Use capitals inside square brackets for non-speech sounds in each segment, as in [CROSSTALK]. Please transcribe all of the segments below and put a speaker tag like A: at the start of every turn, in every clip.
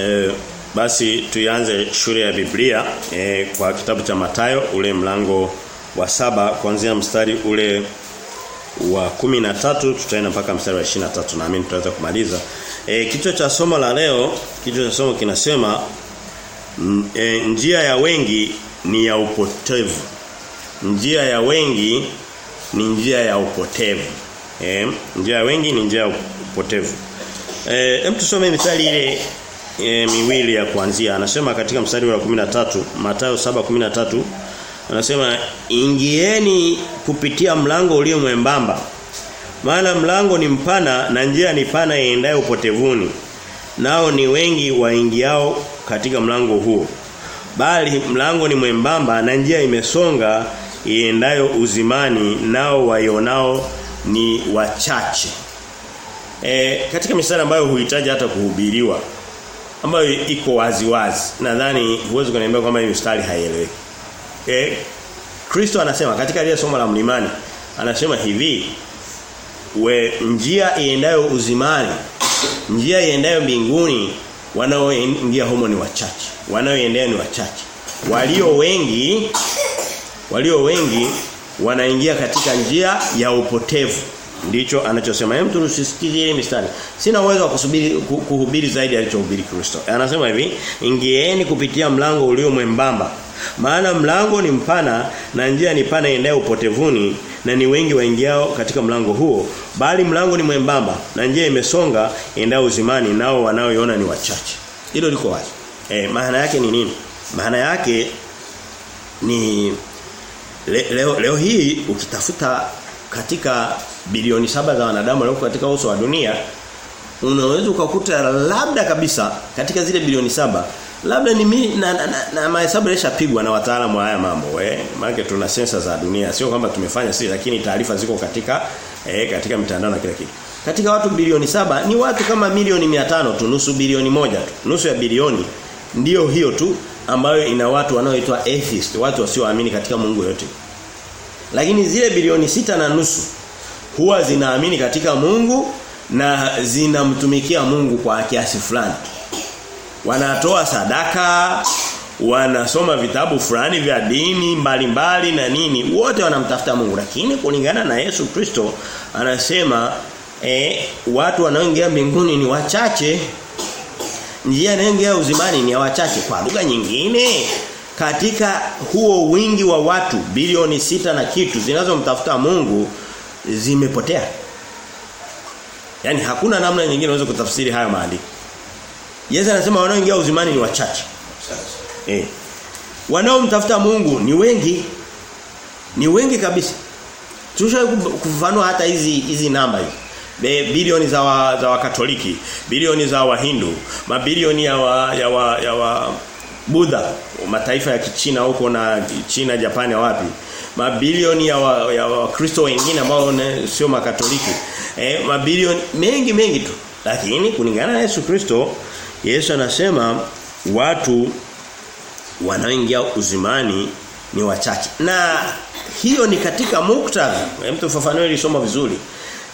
A: E, basi tuianze shule ya Biblia e, kwa kitabu cha Matayo ule mlango wa saba kuanzia mstari ule wa kumi na tatu tutaenda mpaka mstari wa 23 naamini tutaweza kumaliza. E, kichwa cha somo la leo, kichwa cha somo kinasema m, e, njia ya wengi ni ya upotevu. Njia ya wengi ni njia ya upotevu. E, njia ya wengi ni njia ya upotevu. Eh, tusome mithali ile e, miwili ya kuanzia. Anasema katika mstari wa 13, Mathayo 7:13 anasema ingieni kupitia mlango ulio mwembamba. Maana mlango ni mpana na njia ni pana iendayo upotevuni. Nao ni wengi waingiao katika mlango huo. Bali mlango ni mwembamba na njia imesonga iendayo uzimani nao waionao ni wachache. E, katika misali ambayo huhitaji hata kuhubiriwa ambayo iko wazi wazi. Nadhani huwezi kuniambia kwamba hii mstari haieleweki. Eh Kristo anasema katika ile somo la mlimani anasema hivi we njia iendayo uzimani njia iendayo mbinguni wanaoingia humo ni wachache wanaoendea ni wachache. Walio wengi walio wengi wanaingia katika njia ya upotevu ndicho anachosema. Hem tusisikize ile mistari. Sina uwezo wa kusubiri kuhubiri zaidi alichohubiri Kristo. Anasema hivi ingieni kupitia mlango ulio mwembamba. Maana mlango ni mpana na njia ni pana iendayo upotevuni na ni wengi waingiao katika mlango huo. Bali mlango ni mwembamba na njia imesonga iendayo uzimani nao wanaoiona ni wachache. Hilo liko wazi. Eh maana yake ni nini? Maana yake ni le, leo, leo hii ukitafuta katika bilioni saba za wanadamu walio katika uso wa dunia unaweza ukakuta labda kabisa katika zile bilioni saba labda ni mi, na, na, na, na mahesabu yashapigwa na wataalamu wa haya mambo eh maana tuna sensa za dunia sio kwamba tumefanya sisi lakini taarifa ziko katika eh, katika mitandao na kila kitu. Katika watu bilioni saba ni watu kama milioni 500 tu nusu bilioni moja tu nusu ya bilioni. Ndiyo hiyo tu ambayo ina watu wanaoitwa atheist watu wasioamini katika Mungu yote lakini zile bilioni sita na nusu huwa zinaamini katika Mungu na zinamtumikia Mungu kwa kiasi fulani. Wanatoa sadaka, wanasoma vitabu fulani vya dini mbalimbali na nini, wote wanamtafuta Mungu. Lakini kulingana na Yesu Kristo anasema eh, watu wanaoingia mbinguni ni wachache. Njia inayoingia uzimani ni wachache. Kwa lugha nyingine, katika huo wingi wa watu bilioni sita na kitu zinazomtafuta Mungu zimepotea. Yaani hakuna namna nyingine unaweza kutafsiri haya maandiko. Yesu anasema wanaoingia uzimani ni wachache. Eh. Wanaomtafuta Mungu ni wengi. Ni wengi kabisa. Tushaje kufafanua hata hizi hizi namba hizi. Bilioni za wa, za wakatoliki, bilioni za wahindu, mabilioni ya wa, ya wa, ya wa Buddha, mataifa ya Kichina huko na China, Japani wapi mabilioni ya wa, ya Wakristo wengine ambao sio makatoliki. Eh mabilioni mengi mengi tu. Lakini kulingana na Yesu Kristo, Yesu anasema watu wanaoingia uzimani ni wachache. Na hiyo ni katika muktadha. Hem tufafanue ili vizuri.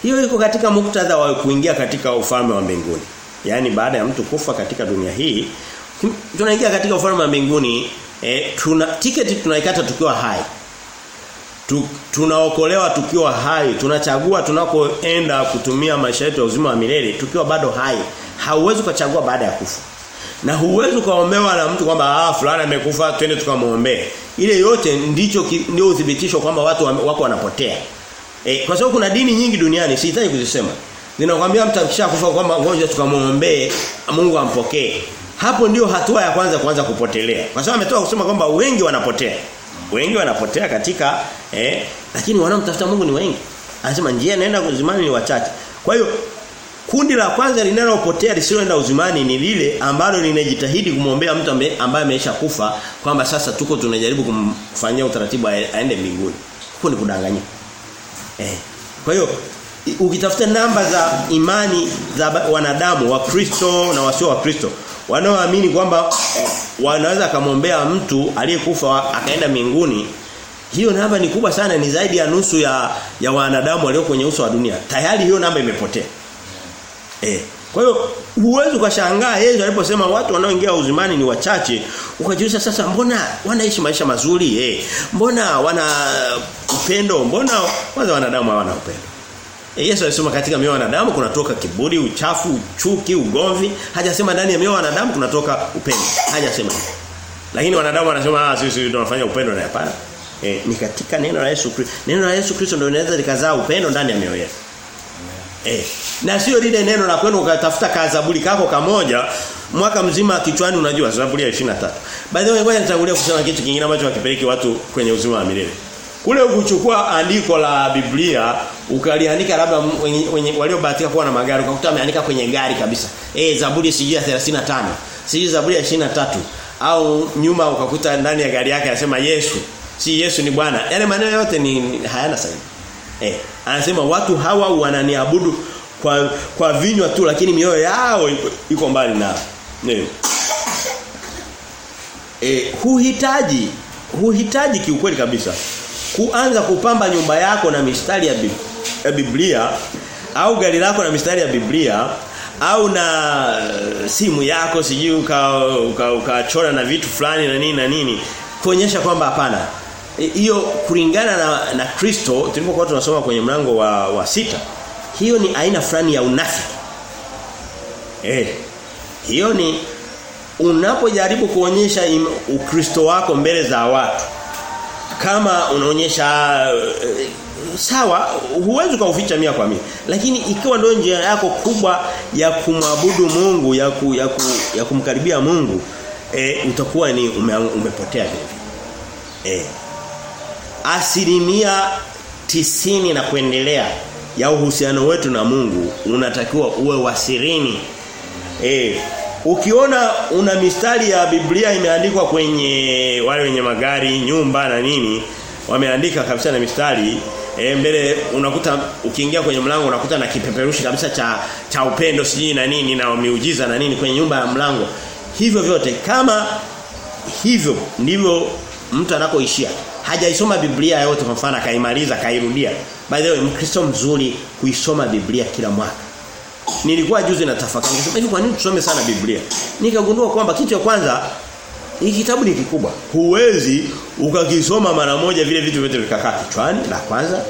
A: Hiyo iko katika muktadha wa kuingia katika ufalme wa mbinguni. Yaani baada ya mtu kufa katika dunia hii, tunaingia katika ufalme wa mbinguni, eh, tuna tiketi tunaikata tukiwa hai. Tu, tunaokolewa tukiwa hai tunachagua tunakoenda kutumia maisha yetu ya uzima wa milele tukiwa bado hai. Hauwezi kuchagua baada ya kufa. Na huwezi kuombewa na mtu kwamba ah fulani amekufa twende tukamwombee. Ile yote ndicho ndio uthibitisho kwamba watu wako wanapotea. E, kwa sababu kuna dini nyingi duniani sihitaji kuzisema. Ninakwambia mtu akishakufa kwamba ngoja tukamwombee Mungu ampokee hapo ndio hatua ya kwanza kuanza kupotelea kwa sababu ametoka kusema kwamba wengi wanapotea wengi wanapotea katika eh lakini wanaomtafuta Mungu ni wengi. Anasema njia inaenda uzimani ni wachache. Kwa hiyo kundi la kwanza linalopotea lisiloenda uzimani ni lile ambalo linajitahidi kumwombea mtu ambaye ameisha kufa kwamba sasa tuko tunajaribu kumfanyia utaratibu aende mbinguni. Huko ni kudanganya. Eh. Kwa hiyo ukitafuta namba za imani za wanadamu wa Kristo na wasio wa Kristo wanaoamini kwamba wanaweza kumwombea mtu aliyekufa akaenda mbinguni hiyo namba ni kubwa sana ni zaidi ya nusu ya ya wanadamu walio kwenye uso wa dunia tayari hiyo namba imepotea eh Kwa hiyo huwezi ukashangaa Yesu aliposema watu wanaoingia uzimani ni wachache, ukajiuliza sasa mbona wanaishi maisha mazuri eh? Mbona wana upendo? Mbona kwanza wanadamu hawana upendo? Yesu alisema katika mioyo ya wanadamu kunatoka kiburi, uchafu, chuki, ugomvi. Hajasema ndani ya mioyo ya wanadamu kunatoka upendo. Hajasema. Lakini wanadamu wanasema ah sisi tunafanya upendo na hapana. E, ni katika neno la Yesu Kristo. Neno la Yesu Kristo ndio linaweza likazaa upendo ndani ya mioyo yetu. Eh. Na sio lile neno la kwenu ukatafuta kazaburi kako kamoja mwaka mzima kichwani unajua Zaburi ya 23. By the way ngoja nitangulia kusema kitu kingine ambacho hakipeleki watu kwenye uzima wa milele. Kule ukuchukua andiko la Biblia ukaliandika labda waliobahatika kuwa na magari ukakuta ameandika kwenye gari kabisa. Eh Zaburi sijui ya 35. Sijui Zaburi ya 23 au nyuma ukakuta ndani ya gari yake anasema Yesu. Si Yesu ni Bwana. Yale maneno yote ni hayana sahihi. Eh, anasema watu hawa wananiabudu kwa kwa vinywa tu lakini mioyo yao iko mbali na Ndio. Eh, huhitaji huhitaji kiukweli kabisa kuanza kupamba nyumba yako na mistari ya, ya Biblia au gari lako na mistari ya Biblia au na simu yako sijui ukachora uka, uka na vitu fulani na nini na nini kuonyesha kwamba hapana. Hiyo kulingana na na Kristo tulipokuwa tunasoma kwenye mlango wa wa sita hiyo ni aina fulani ya unafiki. Eh hiyo ni unapojaribu kuonyesha ukristo wako mbele za watu kama unaonyesha uh, sawa huwezi kuficha mia kwa mia. Lakini ikiwa ndio njia yako kubwa ya kumwabudu Mungu ya ku, ya, ku, ya kumkaribia Mungu e, utakuwa ni ume, umepotea vile eh. Asilimia tisini na kuendelea ya uhusiano wetu na Mungu unatakiwa uwe wasirini. Eh, ukiona una mistari ya Biblia imeandikwa kwenye wale wenye magari, nyumba na nini, wameandika kabisa na mistari e, mbele unakuta ukiingia kwenye mlango unakuta na kipeperushi kabisa cha cha upendo sijui na nini na miujiza na nini kwenye nyumba ya mlango. Hivyo vyote kama hivyo ndivyo mtu anakoishia hajaisoma Biblia yote kwa mfano akaimaliza kairudia By the way Mkristo mzuri kuisoma Biblia kila mwaka. Nilikuwa juzi na tafakari nikasema hivi kwa nini tusome sana Biblia? Nikagundua kwamba kitu cha kwanza hii kitabu ni kikubwa. Huwezi ukakisoma mara moja vile vitu vyote vikakaa kichwani la kwanza.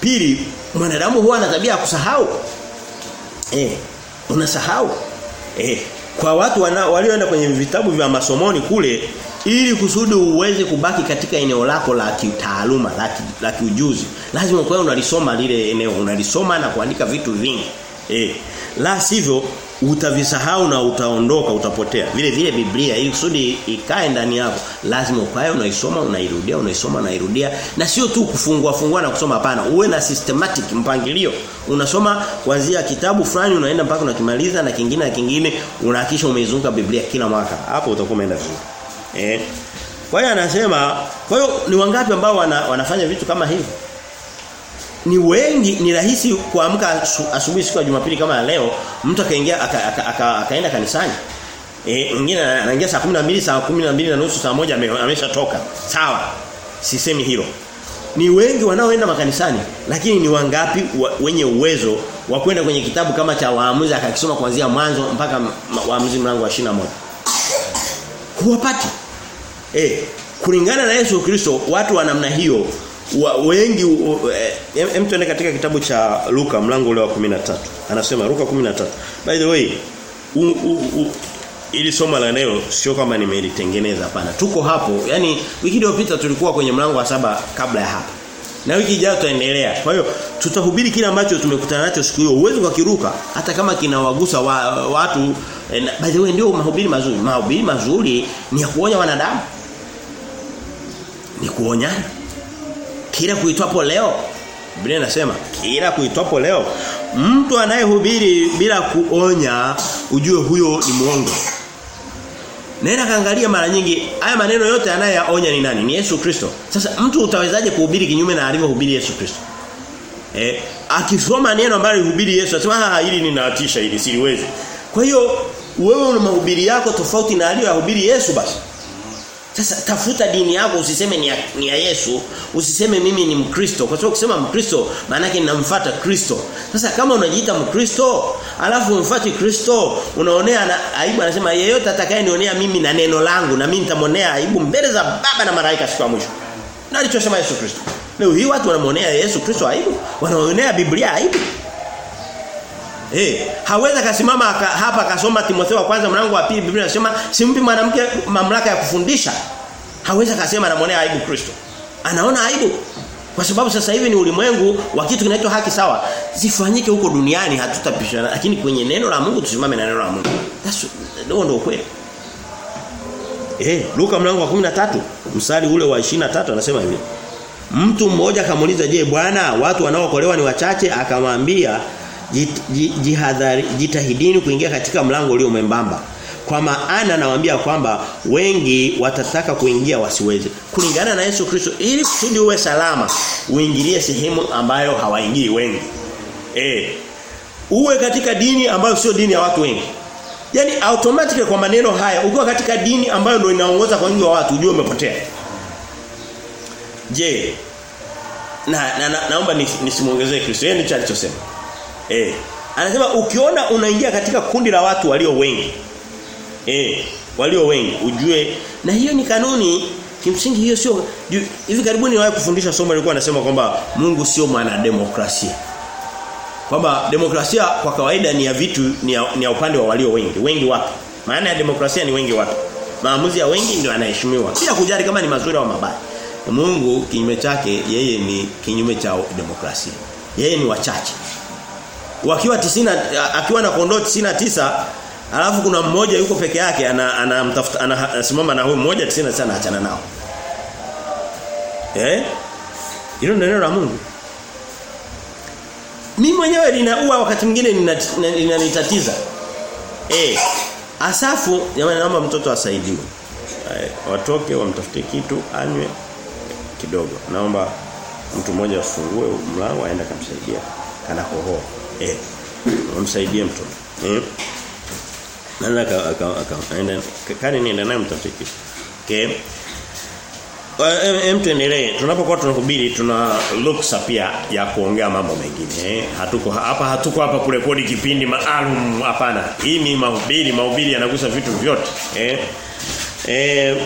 A: Pili mwanadamu huwa ana tabia ya kusahau. Eh, unasahau. Eh, kwa watu walioenda kwenye vitabu vya masomoni kule ili kusudi uweze kubaki katika eneo lako la kitaaluma la, la kiujuzi lazima kwa unalisoma lile eneo unalisoma na kuandika vitu vingi eh la sivyo utavisahau na utaondoka utapotea. Vile vile Biblia ili kusudi ikae ndani yako lazima ukae unaisoma unairudia unaisoma unairudia. Na sio tu kufungua fungua na kusoma hapana. Uwe na systematic mpangilio. Unasoma kuanzia kitabu fulani unaenda mpaka unakimaliza na kingine na kingine unahakisha umeizunguka Biblia kila mwaka. Hapo utakuwa umeenda vizuri. Eh. Kwa hiyo anasema, kwa hiyo ni wangapi ambao wana, wanafanya vitu kama hivi? Ni wengi, ni rahisi kuamka asubuhi siku ya Jumapili kama leo, mtu akaingia akaenda aka, aka, aka kanisani. Eh, mwingine anaingia saa 12, saa 12 na nusu, saa moja ameshatoka. Sawa. Sisemi hilo. Ni wengi wanaoenda makanisani, lakini ni wangapi wa, wenye uwezo wa kwenda kwenye kitabu kama cha Waamuzi akakisoma kuanzia mwanzo mpaka Waamuzi mlango wa 21. Huwapati. Eh, kulingana na Yesu Kristo watu wa namna hiyo wa, wengi hem tuende katika kitabu cha Luka mlango ule wa 13. Anasema Luka 13. By the way, u, u, u, ili somo la leo sio kama nimelitengeneza hapana. Tuko hapo. Yaani wiki iliyopita tulikuwa kwenye mlango wa saba kabla ya hapa. Na wiki ijayo tutaendelea. Kwa hiyo tutahubiri kile ambacho tumekutana nacho siku hiyo. Uwezo kiruka hata kama kinawagusa wa, watu eh, by the way ndio mahubiri mazuri. Mahubiri mazuri ni ya kuonya wanadamu. Ni kuonyana. Kila kuitwapo leo Biblia inasema kila kuitwapo leo mtu anayehubiri bila kuonya ujue huyo ni muongo. Nenda kaangalia mara nyingi haya maneno yote anayeyaonya ni nani? Ni Yesu Kristo. Sasa mtu utawezaje kuhubiri kinyume na alivyohubiri Yesu Kristo? Eh, akisoma neno ambalo alihubiri Yesu anasema ah hili ninatisha hili siliwezi. Kwa hiyo wewe una mahubiri yako tofauti na aliyohubiri Yesu basi.
B: Sasa tafuta dini yako usiseme ni ya, ni ya Yesu, usiseme mimi ni Mkristo kwa sababu kusema Mkristo maana yake ninamfuata Kristo. Sasa kama unajiita Mkristo, alafu umfuati Kristo, unaonea na aibu anasema yeyote atakayenionea mimi na neno langu na mimi nitamonea aibu mbele za Baba na malaika siku ya mwisho. Na alichosema Yesu Kristo. Leo hii watu wanamonea Yesu Kristo aibu, wanaonea Biblia aibu. Eh, hawezi kasimama hapa akasoma Timotheo wa kwanza mlango wa pili Biblia inasema simpi mwanamke mamlaka ya kufundisha. Hawezi akasema anamwonea aibu Kristo. Anaona aibu. Kwa sababu sasa hivi ni ulimwengu wa kitu kinaitwa haki sawa. Zifanyike huko duniani hatutapishana lakini kwenye neno la Mungu tusimame na neno la Mungu. That's ndio kweli. Eh, Luka mlango wa 13 mstari ule wa 23 anasema hivi. Mtu mmoja akamuuliza, "Je, Bwana, watu wanaokolewa ni wachache?" Akamwambia, jihadhari jitahidini kuingia katika mlango ulio mwembamba. Kwa maana nawaambia kwamba wengi watataka kuingia wasiweze. Kulingana na Yesu Kristo ili kusudi uwe salama uingilie sehemu ambayo hawaingii wengi. Eh uwe katika dini ambayo sio dini ya watu wengi. Yani automatically kwa maneno haya ukiwa katika dini ambayo ndio inaongoza kwa wingi wa watu ujue umepotea. Je na, na, na naomba nisimuongezee Kristo yeye ndicho alichosema Eh. Anasema ukiona unaingia katika kundi la watu walio wengi. Eh, walio wengi ujue na hiyo ni kanuni kimsingi hiyo sio hivi karibuni niwahi kufundisha somo lilikuwa anasema kwamba Mungu sio mwana demokrasia. Kwamba demokrasia kwa kawaida ni ya vitu ni ya, ni ya upande wa walio wengi. Wengi wapi? Maana ya demokrasia ni wengi wapi? Maamuzi ya wengi ndio yanaheshimiwa. Bila kujali kama ni mazuri au mabaya. Mungu kinyume chake yeye ni kinyume cha demokrasia. Yeye ni wachache wakiwa 90 akiwa na kondoo 99 alafu kuna mmoja yuko peke yake anamtafuta ana ana, anasimama na huyo mmoja 99 anaachana nao. Eh? Hilo ndio neno la Mungu. Mimi mwenyewe linaua wakati mwingine linanitatiza eh asafu jamani naomba mtoto asaidiwe. Watoke wamtafute kitu anywe kidogo. Naomba mtu mmoja afungue mlango aende akamsaidia. Kana hoho eh umsaidie mtoto. Eh nana aka aenda kani nienda naye mtafiki okay Em tuendelee. Tunapokuwa tunahubiri tuna luksa pia ya kuongea mambo mengine eh. Hatuko hapa hatuko hapa kurekodi kipindi maalum hapana. Hii ni mahubiri mahubiri yanagusa vitu vyote eh. Eh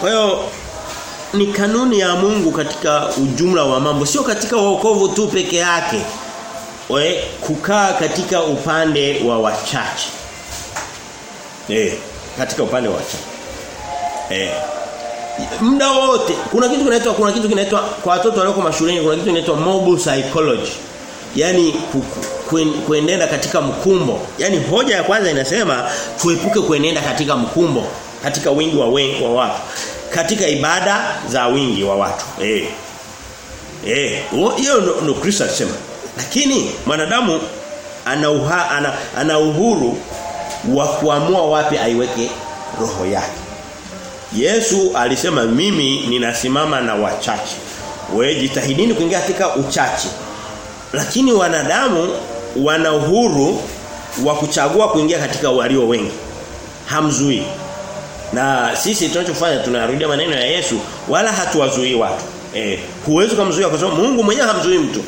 B: kwa hiyo ni kanuni ya Mungu katika ujumla wa mambo sio katika wokovu tu peke yake we kukaa katika upande wa wachache. Eh katika upande wa wachache. Eh muda wote kuna kitu kinaitwa kuna kitu kinaitwa kwa watoto walioko mashuleni kuna kitu kinaitwa mobile psychology. Yani kuenenda katika mkumbo. Yani hoja ya kwanza inasema tuepuke kuenenda katika mkumbo katika wingi wa wengi wa watu. Katika ibada za wingi wa watu. Eh eh hiyo ndo Kristo alisema lakini mwanadamu ana, uha, ana, ana uhuru wa kuamua wapi aiweke roho yake. Yesu alisema mimi ninasimama na wachache. Wewe jitahidini kuingia katika uchache. Lakini wanadamu wana uhuru wa kuchagua kuingia katika walio wengi. Hamzui. Na sisi tunachofanya tunarudia maneno ya Yesu wala hatuwazuii watu. Eh, huwezi kumzuia kwa sababu Mungu mwenyewe hamzuii mtu.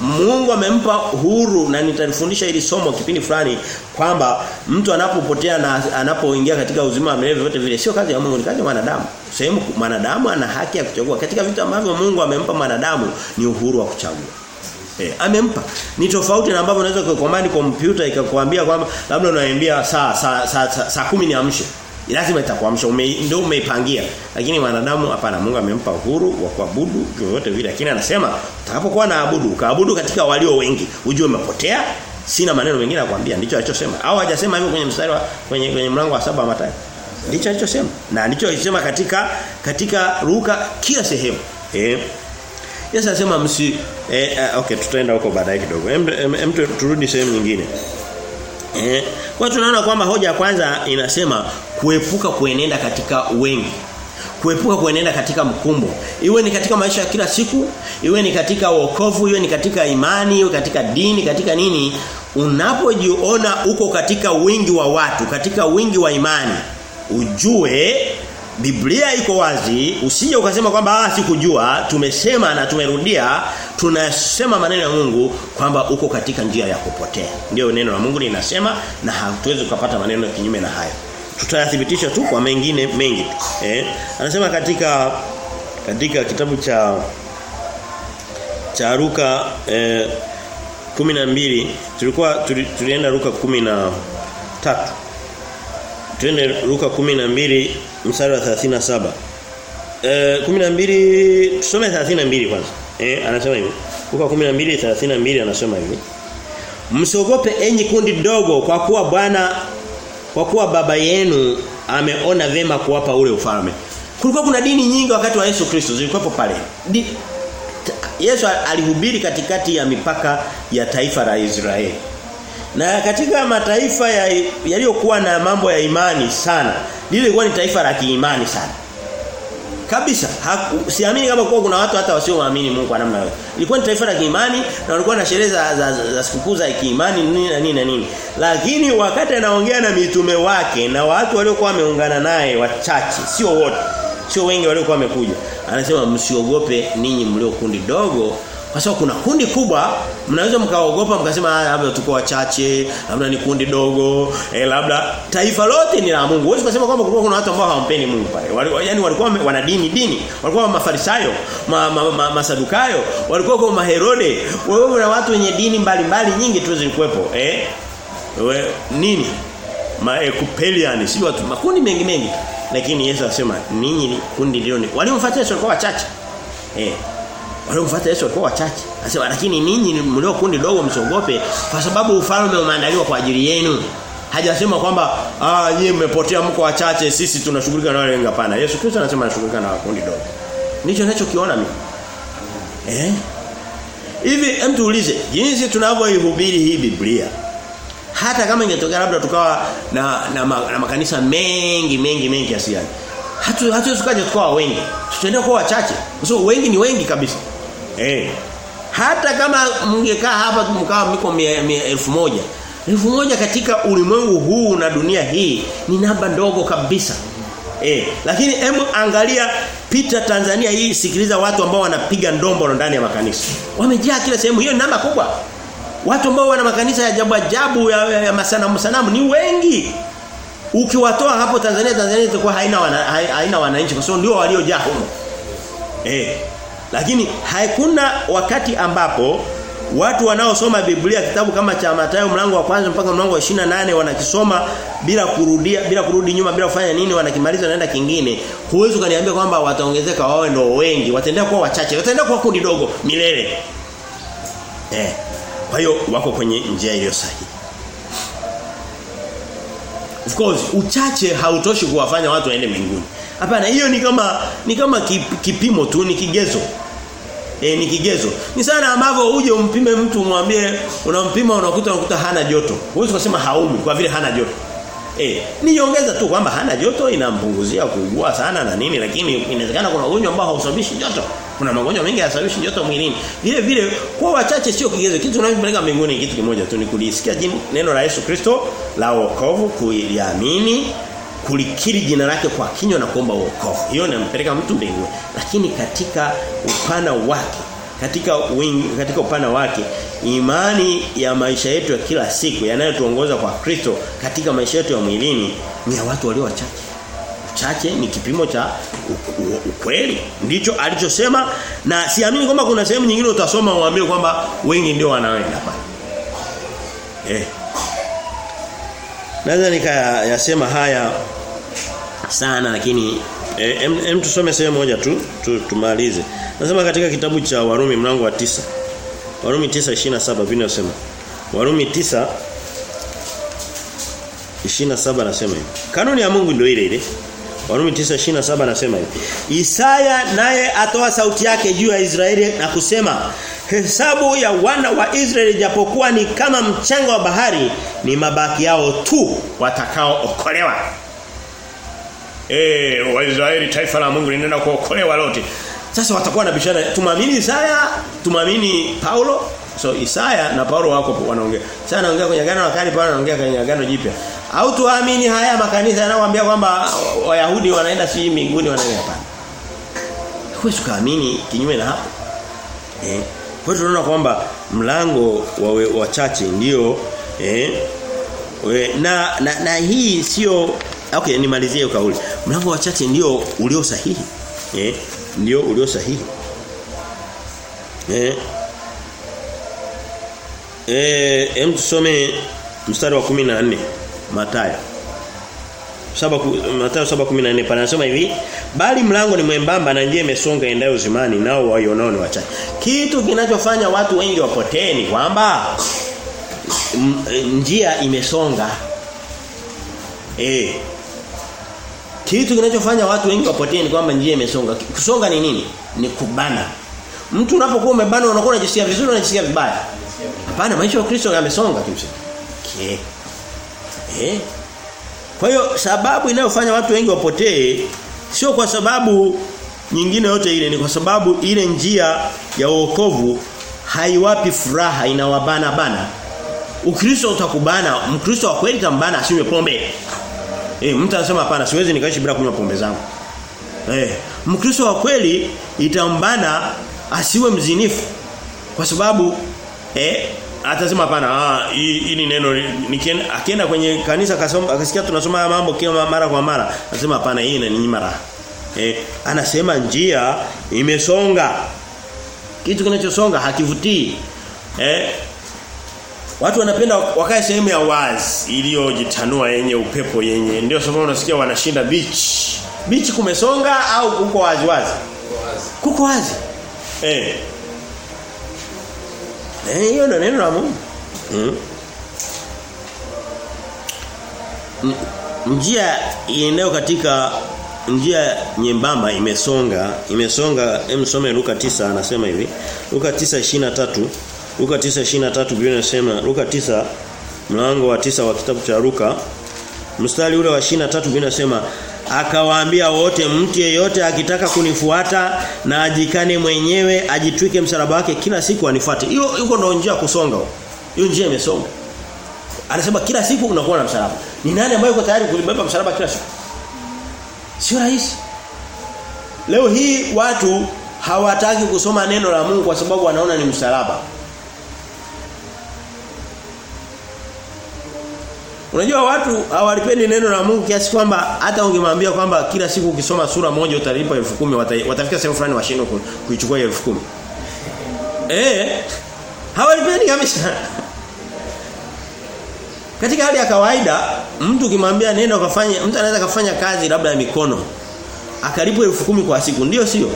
B: Mungu amempa huru na nitalifundisha hili somo kipindi fulani kwamba mtu anapopotea na anapoingia katika uzima wa milele vyote vile sio kazi ya Mungu ni kazi ya wanadamu. Sehemu mwanadamu ana haki ya kuchagua. Katika vitu ambavyo Mungu amempa mwanadamu ni uhuru wa kuchagua. Eh, amempa. Ni tofauti na ambavyo unaweza kukomandi kompyuta ikakwambia kwamba labda unaambia saa saa saa, saa, saa kumi niamshe. Lazima itakuamsha ume, ndio umeipangia. Lakini wanadamu hapana Mungu amempa uhuru wa kuabudu vyovyote vile. Lakini anasema utakapokuwa naabudu, kaabudu katika walio wengi, ujue umepotea. Sina maneno mengine ya kuambia ndicho alichosema. Au hajasema hivyo kwenye mstari wa kwenye kwenye mlango wa saba wa Mathayo. Ndicho alichosema. Na ndicho alisema katika katika Luka kila sehemu. Eh Yesu anasema msi eh, okay tutaenda huko baadaye kidogo. Hem em, em, turudi sehemu nyingine. Eh, kwa tunaona kwamba hoja ya kwanza inasema kuepuka kuenenda katika wengi. Kuepuka kuenenda katika mkumbo. Iwe ni katika maisha ya kila siku, iwe ni katika wokovu, iwe ni katika imani, iwe katika dini, katika nini, unapojiona uko katika wingi wa watu, katika wingi wa imani, ujue
A: Biblia iko wazi, usije ukasema kwamba ah sikujua, tumesema na tumerudia, tunasema maneno ya Mungu kwamba uko katika njia ya kupotea. Ndio neno la Mungu linasema na hatuwezi kupata maneno kinyume na hayo. Tutayathibitisha tu kwa mengine mengi. Eh? Anasema katika katika kitabu cha cha Luka eh, 12 tulikuwa tuli, tulienda Luka 13 Twende Luka 12 mstari wa 37. Eh 12 tusome 32 kwanza. Eh anasema hivi. Luka 12:32 anasema hivi. Msiogope enyi kundi dogo kwa kuwa Bwana kwa kuwa baba yenu ameona vema kuwapa ule ufalme. Kulikuwa kuna dini nyingi wakati wa Yesu Kristo zilikuwepo pale. Di, Yesu alihubiri katikati ya mipaka ya taifa la Israeli. Na katika mataifa yaliyokuwa ya na mambo ya imani sana, lile lilikuwa ni taifa la kiimani sana. Kabisa, siamini kama kwa kuna watu hata wasioamini Mungu kwa namna hiyo. Ilikuwa ni taifa la kiimani na walikuwa na sherehe za, za, za, za sikukuu za kiimani nini na nini na nini. Lakini wakati anaongea na mitume wake na watu waliokuwa wameungana naye wachache, sio wote, sio wengi waliokuwa wamekuja. Anasema msiogope ninyi mlio kundi dogo kwa sababu kuna kundi kubwa mnaweza mkaogopa mkasema labda tuko wachache, labda ni kundi dogo, eh, labda taifa lote ni la Mungu. Huwezi kusema kwamba kulikuwa kuna watu ambao hawampendi Mungu pale. Wali, yani walikuwa wana dini dini, walikuwa mafarisayo, ma, ma, ma, masadukayo, walikuwa kwa maherode, Wewe na watu wenye dini mbalimbali mbali, nyingi tu zilikuwepo, eh? We, nini? Maekupelian, si watu makundi mengi mengi. Lakini Yesu anasema ninyi ni kundi lilo ni. Waliomfuatia Yesu walikuwa wachache. Eh, waliomfuata Yesu walikuwa wachache. Anasema lakini ninyi mlio kundi dogo msiogope kwa sababu ufalme umeandaliwa kwa ajili yenu. Hajasema kwamba ah nyinyi mmepotea mko wachache sisi tunashughulika na wale wengi hapana. Yesu Kristo anasema anashughulika na kundi dogo. Ndicho ninachokiona mimi. Eh? Hivi hem tuulize jinsi tunavyoihubiri hii Biblia. Hata kama ingetokea labda tukawa na na, na, na makanisa mengi mengi mengi kiasi gani. Hatu hatuwezi kaja tukawa wengi. Tutaendelea kuwa wachache. Kwa sababu wengi ni wengi kabisa. Eh. Hata kama mngekaa hapa mkawa miko elfu moja elfu moja katika ulimwengu huu na dunia hii ni namba ndogo kabisa. Eh, lakini hebu angalia pita Tanzania hii sikiliza watu ambao wanapiga ndombo ndani ya makanisa. Wamejaa kila sehemu hiyo ni namba kubwa. Watu ambao wana makanisa ya ajabu ajabu ya, ya, ya masanamu sanamu ni wengi. Ukiwatoa hapo Tanzania Tanzania itakuwa haina wana, haina wananchi kwa sababu ndio waliojaa huko. Eh. Lakini hakuna wakati ambapo watu wanaosoma Biblia kitabu kama cha Mathayo mlango wa kwanza mpaka mlango wa 28 wanakisoma bila kurudia bila kurudi nyuma bila kufanya nini wanakimaliza wanaenda kingine. Huwezi ukaniambia kwamba wataongezeka wawe ndio wengi. Wataendelea kuwa wachache. Wataendelea kuwa kundi dogo. Milele. Eh. Kwa hiyo wako kwenye njia iliyo sahihi. Of course uchache hautoshi kuwafanya watu waende mbinguni. Hapana hiyo ni kama ni kama kipimo tu ni kigezo. E, ni kigezo. Ni sana ambavyo uje umpime mtu umwambie unampima unakuta unakuta hana joto. Huwezi kusema haumi kwa vile hana joto. Eh, niongeza tu kwamba hana joto inampunguzia kuugua sana na nini lakini inawezekana kuna ugonjwa ambao hausababishi joto. Kuna magonjwa mengi hayasababishi joto mwilini. Vile vile kwa wachache sio kigezo. Kitu tunachopeleka mbinguni kitu kimoja tu ni kulisikia neno la Yesu Kristo la wokovu, kuliamini, kulikiri jina lake kwa kinywa na kuomba wokovu. Hiyo inampeleka mtu mbinguni. Lakini katika upana wake katika wingi, katika upana wake imani ya maisha yetu ya kila siku yanayotuongoza kwa Kristo katika maisha yetu ya mwilini ni ya watu walio wachache. Chache ni kipimo cha ukweli. Ndicho alichosema na siamini kwamba kuna sehemu nyingine utasoma uambie kwamba wengi ndio wanaenda pale. Eh. Naweza nikayasema haya sana lakini hem e, tusome sehemu moja tu, tu tumalize. Nasema katika kitabu cha Warumi mlango wa tisa Warumi 9:27 Biblia inasema Warumi 9 27 nasema hivi. Kanuni ya Mungu ndio ile ile. Warumi 9:27 nasema hivi. Isaya naye atoa sauti yake juu ya Israeli na kusema hesabu ya wana wa Israeli japokuwa ni kama mchanga wa bahari ni mabaki yao tu watakao okolewa. Eh Waisraeli taifa la Mungu linaenda kuokolewa lote. Sasa watakuwa na bishara tumamini Isaya, tumamini Paulo. So Isaya na Paulo wako wanaongea. Sasa anaongea kwenye agano la kale, Paulo anaongea kwenye agano jipya. Au tuamini haya makanisa yanayoambia kwamba Wayahudi wanaenda si mbinguni wanaenda hapana. Huwezi kuamini kinyume na hapo. Eh? Kwa hiyo tunaona kwamba mlango wa wachache ndio eh we, na, na na hii sio okay nimalizie kauli. Mlango wa wachache ndio ulio sahihi. Eh? Ndio ulio sahihi. Eh? Eh, mstari wa 14 Mathayo. Saba Mathayo 7:14 panasema hivi, bali mlango ni mwembamba na njia imesonga endayo uzimani nao waionao ni wachache. Kitu kinachofanya watu wengi wapotee ni kwamba njia imesonga. Eh. Kitu kinachofanya watu wengi wapotee ni kwamba njia imesonga. Kusonga ni nini? Ni kubana. Mtu unapokuwa umebana unakuwa unajisikia vizuri unajisikia vibaya. Hapana, maisha ya Kristo yamesonga kimsingi. Okay. Eh? Kwa hiyo sababu inayofanya watu wengi wapotee sio kwa sababu nyingine yote ile ni kwa sababu ile njia ya wokovu haiwapi furaha inawabana bana. Ukristo utakubana, Mkristo wa kweli tambana asinywe pombe. Eh, mtu anasema hapana siwezi nikaishi bila kunywa pombe zangu. Eh, Mkristo wa kweli itambana asiwe mzinifu. Kwa sababu eh atasema hapana ah hili neno nikienda akienda kwenye kanisa akasoma akasikia tunasoma haya mambo kila mara kwa mara anasema hapana hii inaninyima raha eh anasema njia imesonga kitu kinachosonga hakivutii eh Watu wanapenda wakae sehemu ya wazi iliyojitanua yenye upepo yenye ndio sababu unasikia wanashinda beach. Beach kumesonga au kuko wazi wazi? Kuko wazi. Eh hiyo ndio neno la Mungu. Mm. Njia iendayo katika njia nyembamba imesonga, imesonga emsome Luka 9 anasema hivi. Luka 9:23 Luka 9:23 Biblia inasema Luka 9 mlango wa 9 wa kitabu cha Luka mstari ule wa 23 Biblia inasema akawaambia wote mtu yeyote akitaka kunifuata na ajikane mwenyewe ajitwike msalaba wake kila siku anifuate. Hiyo yuko ndio njia kusonga. Hiyo njia imesonga. Anasema kila siku unakuwa na msalaba. Ni nani ambaye yuko tayari kulibeba msalaba kila siku? Sio rahisi. Leo hii watu hawataki kusoma neno la Mungu kwa sababu wanaona ni msalaba. Unajua watu hawalipendi neno la Mungu kiasi kwamba hata ungemwambia kwamba kila siku ukisoma sura moja utalipa 10,000 watafika sehemu fulani washindwe kuichukua 10,000. Eh? Hawalipendi kabisa. Katika hali ya kawaida mtu ukimwambia nenda ukafanye mtu anaweza kufanya kazi labda ya mikono akalipwa 10,000 kwa siku ndio sio?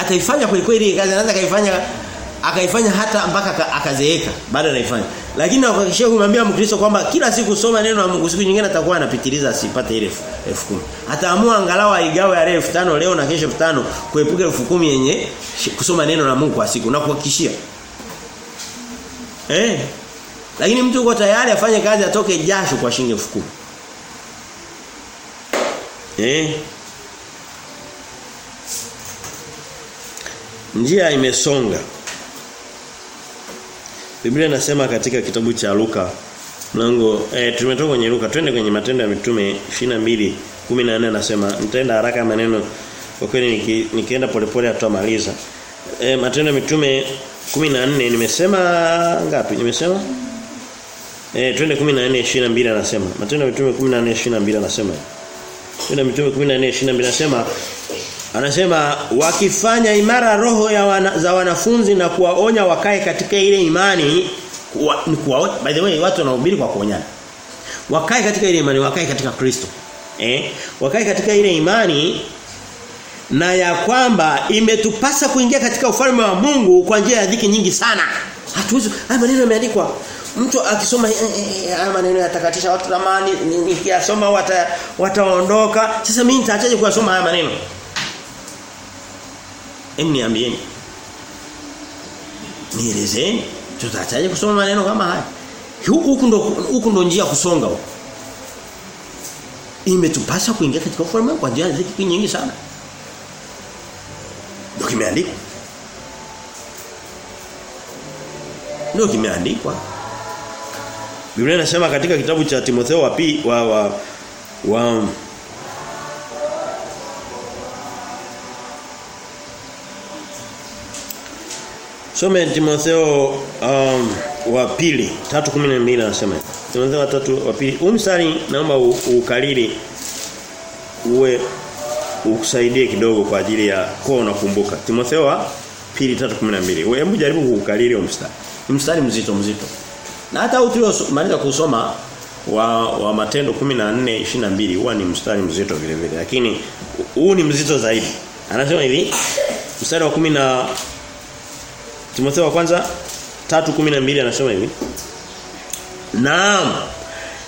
A: Ataifanya kweli kweli kazi anaweza kaifanya akaifanya hata mpaka akazeeka. Baada anaifanya. Lakini nakuhakikishia kumwambia mkristo kwamba kila siku soma neno la Mungu siku nyingine atakuwa anapitiliza asipate ile 10,000 ataamua angalau aigawe ile 5,000 leo na kesho 5,000 kuepuka 10,000 yenye kusoma neno la Mungu kwa siku na kuhakikishia. Eh? Lakini mtu uko tayari afanye kazi atoke jasho kwa shilingi 10,000 eh? Njia imesonga Biblia inasema katika kitabu cha Luka mlango eh tumetoka kwenye Luka twende kwenye matendo ya mitume 22 14 anasema nitaenda haraka maneno kwa kweli niki, nikienda polepole atamaliza. eh matendo ya mitume 14 nimesema ngapi? Nimesema? Eh twende 14:22 anasema. Matendo ya mitume 14:22 anasema. Twende mitume 14:22 anasema Anasema wakifanya imara roho ya wana, za wanafunzi na kuwaonya wakae katika ile imani kuwa, ni kuwa, by the way watu wanahubiri kwa kuonyana. Wakae katika ile imani, wakae katika Kristo. Eh? Wakae katika ile imani na ya kwamba imetupasa kuingia katika ufalme wa Mungu kwa njia ya dhiki nyingi sana. Hatuwezi haya maneno yameandikwa mtu akisoma haya maneno yatakatisha watu zamani nikiyasoma wata, wataondoka. Sasa mimi nitaachaje kuyasoma haya maneno? Hem niambieni. Nielezeni. tutataje kusoma maneno kama haya? Huku ndo huku ndo njia kusonga huko. Imetupasa kuingia katika ufalme kwa njia ziki nyingi sana. Ndio kimeandikwa. Ndio kimeandikwa. Biblia inasema katika kitabu cha Timotheo wa pi, wa, wa, wa Some Timotheo um, wa pili 3:12 anasema. Timotheo wa tatu wa pili. Huu mstari naomba ukalili uwe ukusaidie kidogo kwa ajili ya kwa unakumbuka. Timotheo wa pili 3:12. Hebu jaribu kuukalili mstari. Mstari mzito mzito. Na hata uliomaliza kusoma wa, wa matendo 14:22 huwa ni mstari mzito vile vile lakini huu ni mzito zaidi. Anasema hivi mstari wa 10 na Timotheo wa kwanza 3:12 anasema hivi. Naam.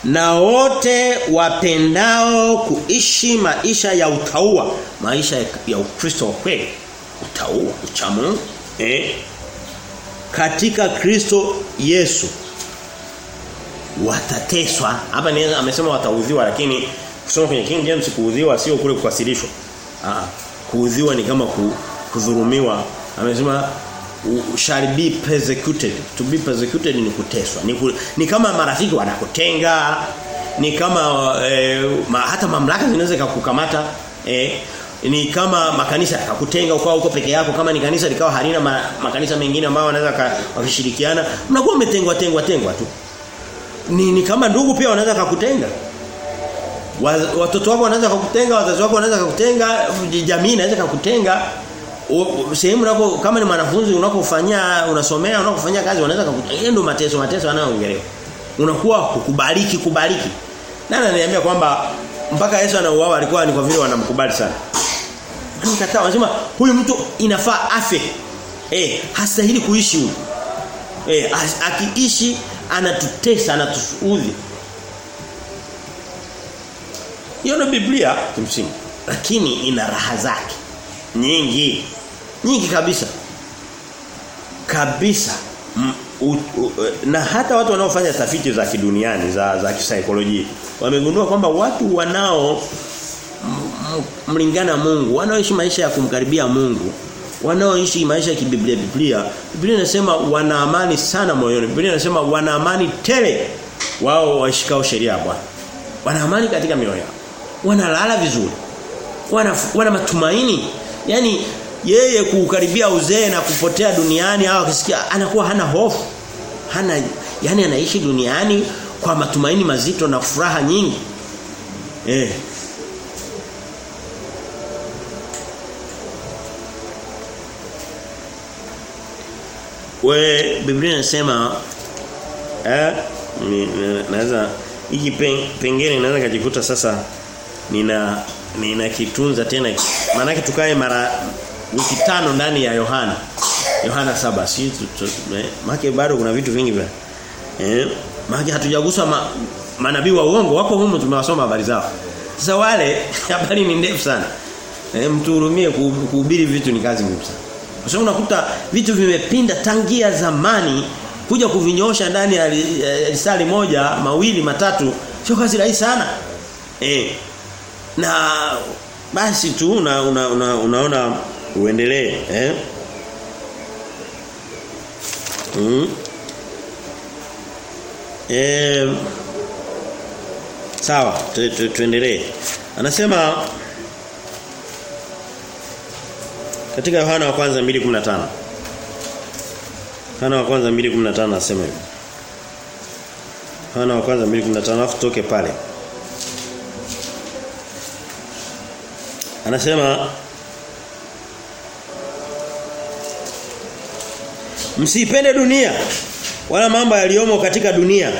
A: Na wote wapendao kuishi maisha ya utaua, maisha ya Ukristo wa kweli, utaua, uchamungu, eh? Katika Kristo Yesu watateswa. Hapa ni amesema wataudhiwa lakini kusoma kwenye King James kuudhiwa sio kule kukasilishwa. Ah, kuudhiwa ni kama kudhulumiwa. Amesema shall be persecuted. To be persecuted ni kuteswa. Ni, ku, ni kama marafiki wanakutenga ni kama eh, ma, hata mamlaka zinaweza kukukamata eh, ni kama makanisa yakakutenga ukawa huko peke yako kama ni kanisa likawa halina ma, makanisa mengine ambayo wanaweza wakishirikiana mnakuwa umetengwa tengwa tengwa tu. Ni, ni kama ndugu pia wanaweza kukutenga watoto wako wanaweza kukutenga wazazi wako wanaweza kukutenga jamii inaweza kukutenga sehemu unako kama ni mwanafunzi unakofanyia unasomea unakofanyia kazi wanaweza kukutenga ndio mateso mateso anayoongelea. unakuwa kukubaliki kubaliki. Nani ananiambia kwamba mpaka Yesu anauawa alikuwa ni kwa vile wanamkubali sana? Anakataa wanasema huyu mtu inafaa afe. Eh hastahili kuishi huyu. Eh akiishi anatutesa anatuudhi hiyo ndio Biblia kimsingi lakini ina raha zake nyingi nyingi kabisa. Kabisa. Mm. u, u, na hata watu wanaofanya tafiti za kiduniani za za kisaikolojia wamegundua kwamba watu wanao mlingana Mungu wanaoishi maisha ya kumkaribia Mungu wanaoishi maisha ya kibiblia Biblia. Biblia inasema wana amani sana moyoni. Biblia inasema wana amani tele wao washikao sheria ya Bwana. Wana amani katika mioyo yao. Wanalala vizuri. Wana wana matumaini. Yani yeye kuukaribia uzee na kupotea duniani au akisikia anakuwa hana hofu. Hana yani anaishi duniani kwa matumaini mazito na furaha nyingi. Eh. We Biblia inasema eh naweza hiki pengine naweza kajikuta sasa nina nina kitunza tena. Maana tukae mara wiki tano ndani ya Yohana. Yohana saba si make bado kuna vitu vingi vya eh make hatujagusa ma, manabii wa uongo wako humu tumewasoma habari zao. Sasa wale [LAUGHS] habari ni ndefu sana. Eh mtuhurumie kuhubiri vitu ni kazi ngumu sana. Kwa sababu unakuta vitu vimepinda tangia zamani kuja kuvinyosha ndani ya risali moja mawili matatu sio kazi rahisi sana. Eh na basi tu una, una, una, unaona uendelee eh? Mm. eh sawa tuendelee. Anasema katika Yohana wa kwanza 2:15 Yohana wa kwanza 2:15 anasema hivi. Yohana wa kwanza 2:15 alafu toke pale. Anasema Msipende dunia wala mambo yaliomo katika dunia.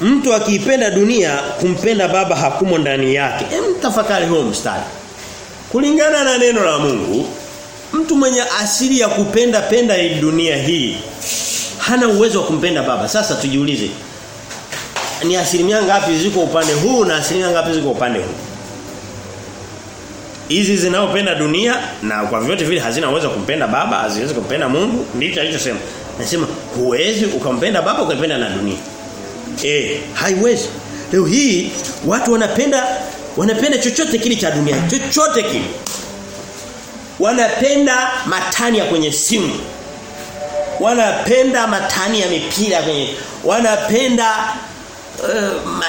A: Mtu akiipenda dunia kumpenda baba hakumo ndani yake. Hem tafakari huo mstari. Kulingana na neno la Mungu, mtu mwenye asili ya kupenda penda dunia hii hana uwezo wa kumpenda baba. Sasa tujiulize. Ni asilimia ngapi ziko upande huu na asilimia ngapi ziko upande huu? Hizi zinaopenda dunia na kwa vyote vile hazina uwezo kumpenda baba haziwezi kumpenda Mungu ndicho alichosema. Nasema huwezi ukampenda baba ukampenda na dunia. Eh haiwezi. Leo hii watu wanapenda wanapenda chochote kile cha dunia chochote kile. Wanapenda matani ya kwenye simu. Wanapenda matani ya mipira kwenye wanapenda uh, ma,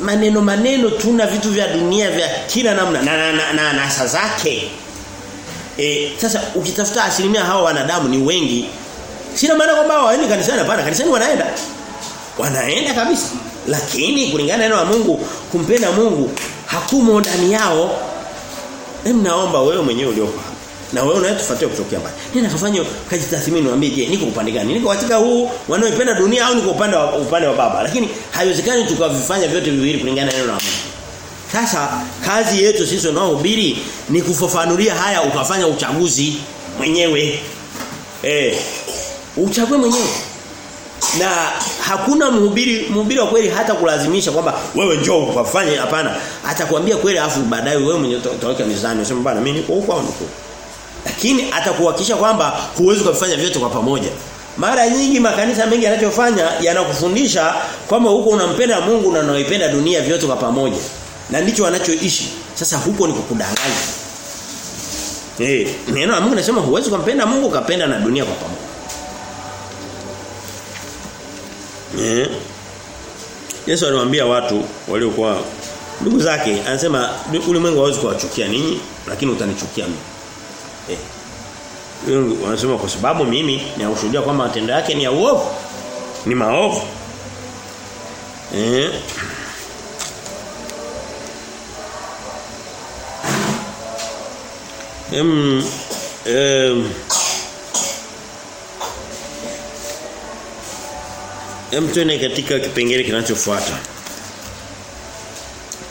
A: maneno maneno tuna vitu vya dunia vya kila namna na na, na, na, na zake. E, sasa ukitafuta asilimia hawa wanadamu ni wengi. Sina maana kwamba hawaendi kanisani hapana, kanisani wanaenda. Wanaenda kabisa. Lakini kulingana na neno la Mungu, kumpenda Mungu hakumo ndani yao. Hem naomba wewe mwenyewe uliopo. Na wewe unayetufuatia kutokea mbali. Nenda kafanye kajitathmini niambie je, niko upande gani? Niko katika huu wanaoipenda dunia au niko upande wa upande wa baba? Lakini haiwezekani tukavifanya vyote viwili kulingana na neno la Mungu. Sasa kazi yetu sisi tunaohubiri ni kufafanulia haya ukafanya uchaguzi mwenyewe. Eh. Uchague mwenyewe. Na hakuna mhubiri mhubiri wa kweli hata kulazimisha kwamba wewe njoo ukafanye hapana. Atakwambia kweli afu baadaye wewe mwenyewe utaweka mizani useme bana mimi niko huko au niko. Lakini atakuhakikisha kwamba huwezi kufanya vyote kwa pamoja. Mara nyingi makanisa mengi yanachofanya yanakufundisha kwamba huko unampenda Mungu na unaipenda dunia vyote kwa pamoja. Na ndicho wanachoishi. Sasa huko ni kukudanganya. Eh, neno la Mungu nasema huwezi kumpenda Mungu ukapenda na dunia kwa pamoja. Eh. Yesu aliwaambia watu waliokuwa ndugu zake anasema ulimwengu hauwezi kuwachukia ninyi lakini utanichukia mimi. Eh. Wanasema kwa sababu mimi ninashuhudia kwamba matendo yake ni ya uovu. Ni maovu. Eh. Em em Em tuende katika kipengele kinachofuata.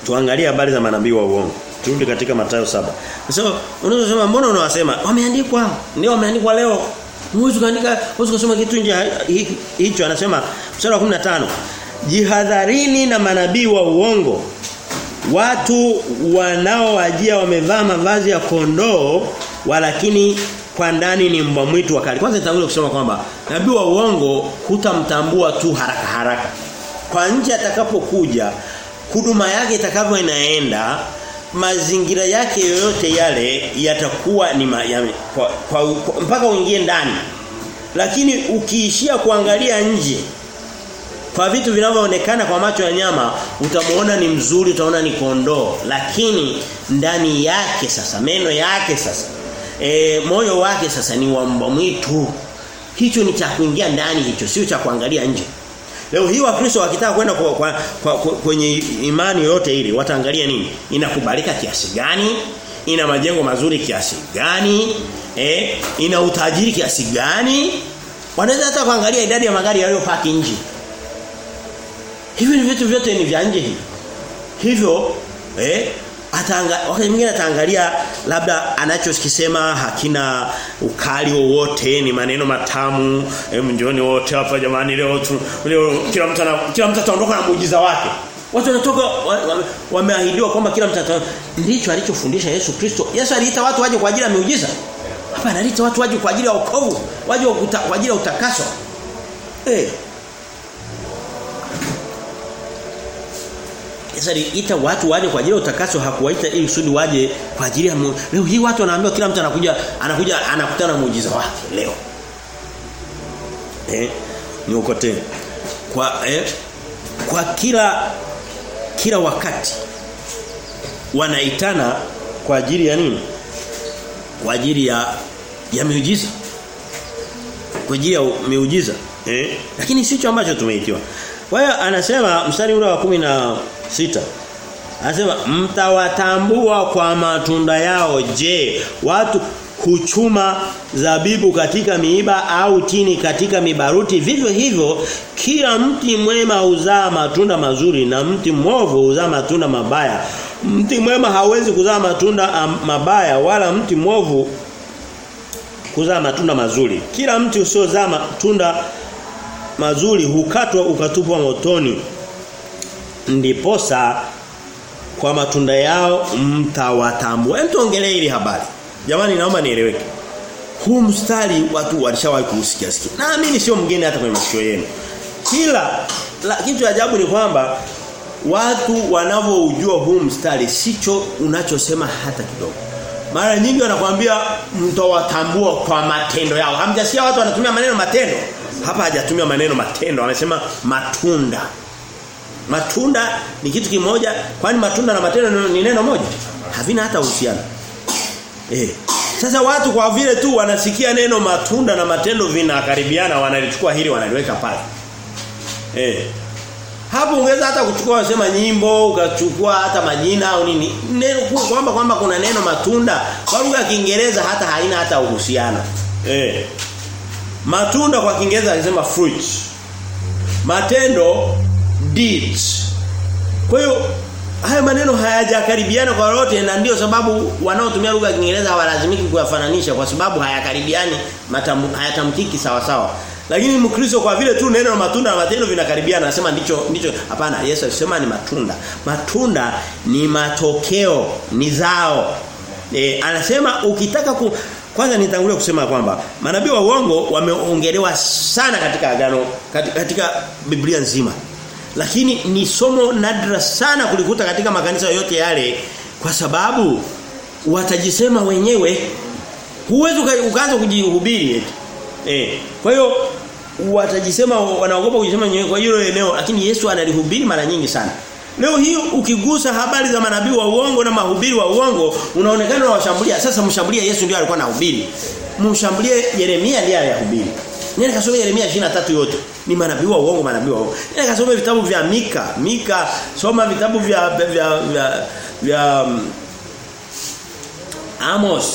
A: Tuangalie habari za manabii wa uongo. Turudi katika Mathayo saba Sasa unaweza kusema mbona unawasema? Wameandikwa. Ndio wameandikwa leo. Huwezi kuandika, huwezi kusoma kitu nje hicho anasema mstari wa 15. Jihadharini na manabii wa uongo. Watu wanaowajia wamevaa mavazi ya kondoo walakini kwa ndani ni mbwa mwitu wakali. Kwanza nitangulia kusema kwamba nabii wa uongo hutamtambua tu haraka haraka. Kwa nje atakapokuja, huduma yake itakavyo inaenda, mazingira yake yoyote yale yatakuwa ni ma, ya, kwa, kwa, kwa, mpaka uingie ndani. Lakini ukiishia kuangalia nje kwa vitu vinavyoonekana kwa macho ya nyama utamuona ni mzuri utaona ni kondoo. Lakini ndani yake sasa meno yake sasa e, moyo wake sasa ni wa mbwa mwitu. Hicho ni cha kuingia ndani hicho sio cha kuangalia nje leo hii wakristo wakitaka kwenda kwa, kwa, kwa, kwa, kwenye imani yote ile wataangalia nini? Inakubalika kiasi gani? Ina majengo mazuri kiasi gani? Eh ina utajiri kiasi gani? Wanaweza hata kuangalia idadi ya magari yaliyopaki nje. Hivi ni vitu vyote ni vya nje hivi. Hivyo eh atanga wakati mwingine ataangalia labda anachokisema hakina ukali wowote ni maneno matamu hem njooni wote hapa jamani leo tu leo kila mtu kila mtu ataondoka na muujiza wake. Watu wanatoka wameahidiwa wa, wa kwamba kila mtu ndicho alichofundisha Yesu Kristo. Yesu aliita watu waje kwa ajili ya miujiza? Hapa analiita watu waje kwa ajili ya wokovu waje kwa ajili ya utakaso. Eh Yesu aliita watu waje kwa ajili ya utakaso hakuwaita ili kusudi waje kwa ajili ya leo hii watu wanaambiwa kila mtu anakuja anakuja anakutana na muujiza wake leo. Eh niokote. Kwa eh, kwa kila kila wakati wanaitana kwa ajili ya nini? Kwa ajili ya ya miujiza. Kwa ajili ya miujiza. Eh? Lakini sicho ambacho tumeitiwa. Kwa hiyo anasema mstari ule wa kumi na sita. Anasema mtawatambua kwa matunda yao. Je watu huchuma zabibu katika miiba au tini katika mibaruti? Vivyo hivyo kila mti mwema huzaa matunda mazuri na mti mwovu huzaa matunda mabaya. Mti mwema hawezi kuzaa matunda mabaya wala mti mwovu kuzaa matunda mazuri. Kila mti usiozaa matunda mazuri hukatwa ukatupwa motoni ndiposa kwa matunda yao mtawatambua. Hem tuongelee ile habari. Jamani naomba nieleweke. Huu mstari watu walishawahi kusikia sikia. Naamini sio mgeni hata kwenye mashoyo yenu. Kila la, kitu ajabu ni kwamba watu wanavyoujua huu mstari sicho unachosema hata kidogo. Mara nyingi wanakuambia mtawatambua kwa matendo yao. Hamjasikia watu wanatumia maneno matendo. Hapa hajatumia maneno matendo, anasema matunda. Matunda ni kitu kimoja, kwani matunda na matendo ni neno moja? Havina hata uhusiano. Eh. Sasa watu kwa vile tu wanasikia neno matunda na matendo vinakaribiana wanalichukua hili wanaliweka pale. Eh. Hapo ungeweza hata kuchukua wasema nyimbo, ukachukua hata majina au nini. Neno kwamba kwamba kuna neno matunda kwa lugha ya Kiingereza hata haina hata uhusiano. Eh. Matunda kwa Kiingereza anasema fruit. Matendo deeds. Kwa hiyo haya maneno hayajakaribiana kwa lolote na ndio sababu wanaotumia lugha ya Kiingereza hawalazimiki kuyafananisha kwa sababu hayakaribiani hayatamkiki sawa sawa. Lakini Mkristo kwa vile tu neno matunda na matendo vinakaribiana anasema ndicho ndicho hapana Yesu alisema ni matunda. Matunda ni matokeo, ni zao. E, anasema ukitaka ku kwanza nitangulia kusema kwamba manabii wa uongo wameongelewa sana katika agano katika, katika Biblia nzima. Lakini ni somo nadra sana kulikuta katika makanisa yote yale kwa sababu watajisema wenyewe huwezi ukaanza kujihubiri eti. Eh. Kwa hiyo watajisema wanaogopa kujisema wenyewe kwa hilo eneo lakini Yesu analihubiri mara nyingi sana. Leo hii ukigusa habari za manabii wa uongo na mahubiri wa uongo unaonekana unawashambulia. Sasa mshambulia Yesu ndio alikuwa anahubiri. Mshambulie Yeremia ndiye aliyehubiri. Nenda kasome Yeremia 23 yote. Ni manabii wa uongo, manabii wa uongo. Nenda kasome vitabu vya Mika, Mika, soma vitabu vya vya vya, vya um, Amos,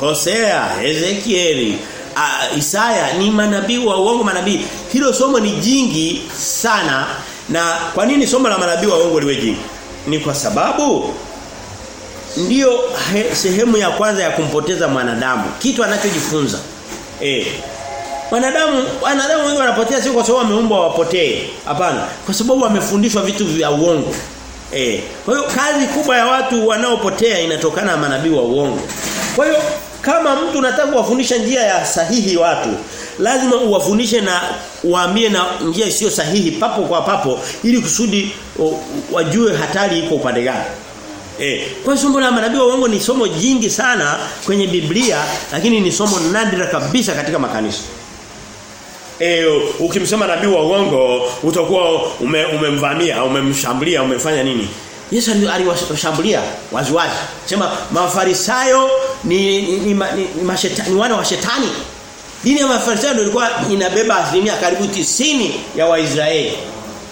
A: Hosea, Ezekieli, uh, Isaya ni manabii wa uongo manabii. Hilo somo ni jingi sana na kwa nini somo la manabii wa uongo liwe jingi? Ni kwa sababu ndiyo sehemu ya kwanza ya kumpoteza mwanadamu, kitu anachojifunza. Eh. Wanadamu wanadamu wengi wanapotea sio kwa sababu wameumbwa wapotee. Hapana, kwa sababu wamefundishwa vitu vya uongo. Eh. Kwa hiyo kazi kubwa ya watu wanaopotea inatokana na manabii wa uongo. Kwa hiyo kama mtu unataka kuwafundisha njia ya sahihi watu, lazima uwafundishe na uambie na njia isiyo sahihi papo kwa papo ili kusudi o, wajue hatari iko upande gani. Eh, kwa somo la manabii wa uongo ni somo jingi sana kwenye Biblia lakini ni somo nadra kabisa katika makanisa. Eh, ukimsema nabii wa uongo utakuwa ume, umemvamia, umemshambulia, umefanya nini? Yesu aliwashambulia waziwazi. Sema mafarisayo ni ni, ni, ni, ni, mashetani, ni wana wa shetani. Dini ya mafarisayo ndio ilikuwa inabeba asilimia karibu tisini ya Waisraeli.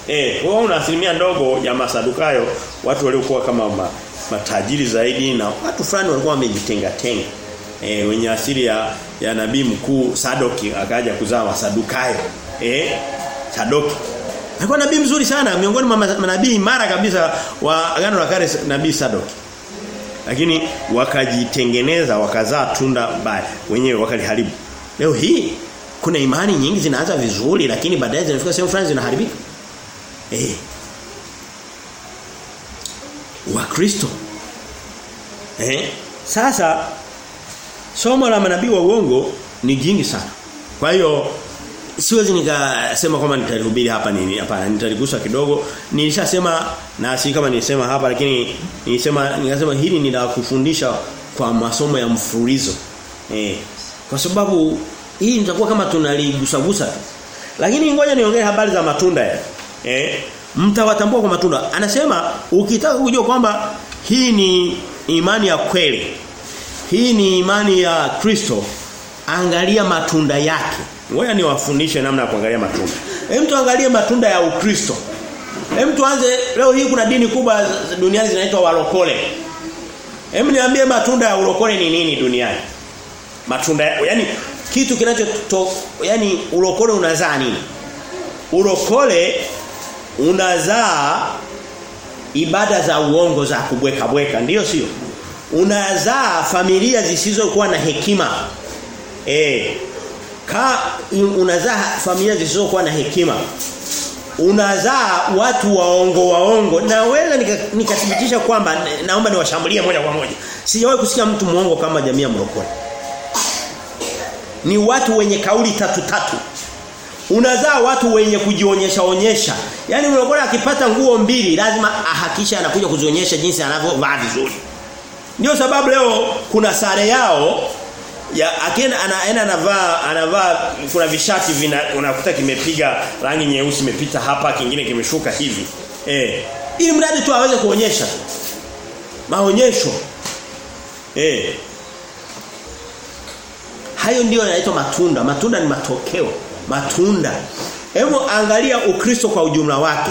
A: Eh, wao una asilimia ndogo ya masadukayo, watu waliokuwa kama ma, matajiri zaidi na watu fulani walikuwa wamejitenga tenga. Eh, wenye asili ya ya nabii mkuu Sadoki akaja kuzaa Wasadukayo. Eh? Sadoki. Alikuwa nabii mzuri sana miongoni mwa manabii imara kabisa wa agano la kale nabii Sadoki. Lakini wakajitengeneza wakazaa tunda baya wenyewe wakaliharibu. Leo hii kuna imani nyingi zinaanza vizuri lakini baadaye zinafika sehemu fulani zinaharibika. Eh. Wakristo. Eh? Sasa somo la manabii wa uongo ni jingi sana. Kwa hiyo siwezi nikasema kwamba nitalihubiri hapa nini hapana nitaligusa kidogo. Nilishasema na si kama nilisema hapa lakini nilisema nikasema hili ni la kufundisha kwa masomo ya mfululizo. Eh kwa sababu hii nitakuwa kama tunaligusagusa tu. Lakini ngoja niongee habari za matunda ya. Eh mtawatambua kwa matunda. Anasema ukitaka kujua kwamba hii ni imani ya kweli hii ni imani ya Kristo angalia matunda yake Ngoja niwafundishe namna ya kuangalia matunda. Hem tuangalie matunda ya Ukristo. Hem tuanze leo hii kuna dini kubwa duniani zinaitwa walokole. Hem niambie matunda ya ulokole ni nini duniani? Matunda yani kitu kinacho yani ulokole unazaa nini? Ulokole unazaa ibada za uongo za kubweka bweka, ndiyo sio? Unazaa familia zisizokuwa na hekima. Eh, ka unazaa familia zisizokuwa na hekima unazaa watu waongo waongo. Na wewe nikathibitisha nika kwamba naomba niwashambulie moja kwa moja. Sijawahi kusikia mtu muongo kama jamii ya mrokole ni watu wenye kauli tatu tatu. Unazaa watu wenye kujionyesha onyesha. Yaani mrokole akipata nguo mbili lazima ahakisha anakuja kuzionyesha jinsi anavyovaa vizuri ndio sababu leo kuna sare yao ya akienda anaenda anavaa anavaa kuna vishati vina unakuta kimepiga rangi nyeusi imepita hapa kingine kimeshuka hivi Eh. Ili mradi tu aweze kuonyesha. Maonyesho. Eh. Hayo ndio yanaitwa matunda. Matunda ni matokeo. Matunda. Hebu angalia Ukristo kwa ujumla wake.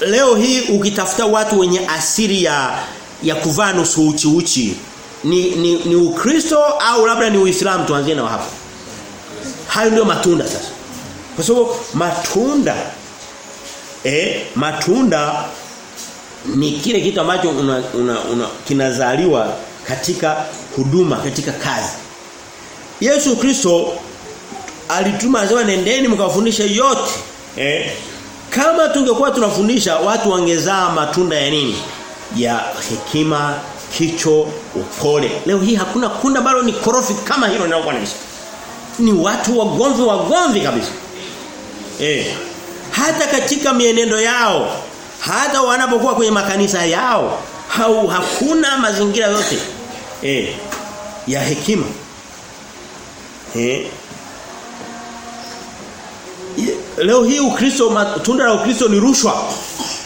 A: Leo hii ukitafuta watu wenye asili ya ya kuvaa nusu uchi uchi ni, ni ni Ukristo au labda ni Uislamu tuanzie na hapo. Hayo ndio matunda sasa. Kwa sababu matunda eh matunda ni kile kitu ambacho una, una, una kinazaliwa katika huduma katika kazi. Yesu Kristo alituma azima nendeni mkawafundishe yote. Eh kama tungekuwa tunafundisha watu wangezaa matunda ya nini? Ya hekima, kicho, upole. Leo hii hakuna kunda bado ni korofi kama hilo linalokuwa nimesema. Ni watu wagomvi wagomvi kabisa. Eh. Hata katika mienendo yao, hata wanapokuwa kwenye makanisa yao, hau, hakuna mazingira yote eh ya hekima. Eh. Leo hii Ukristo tunda la Ukristo ni rushwa.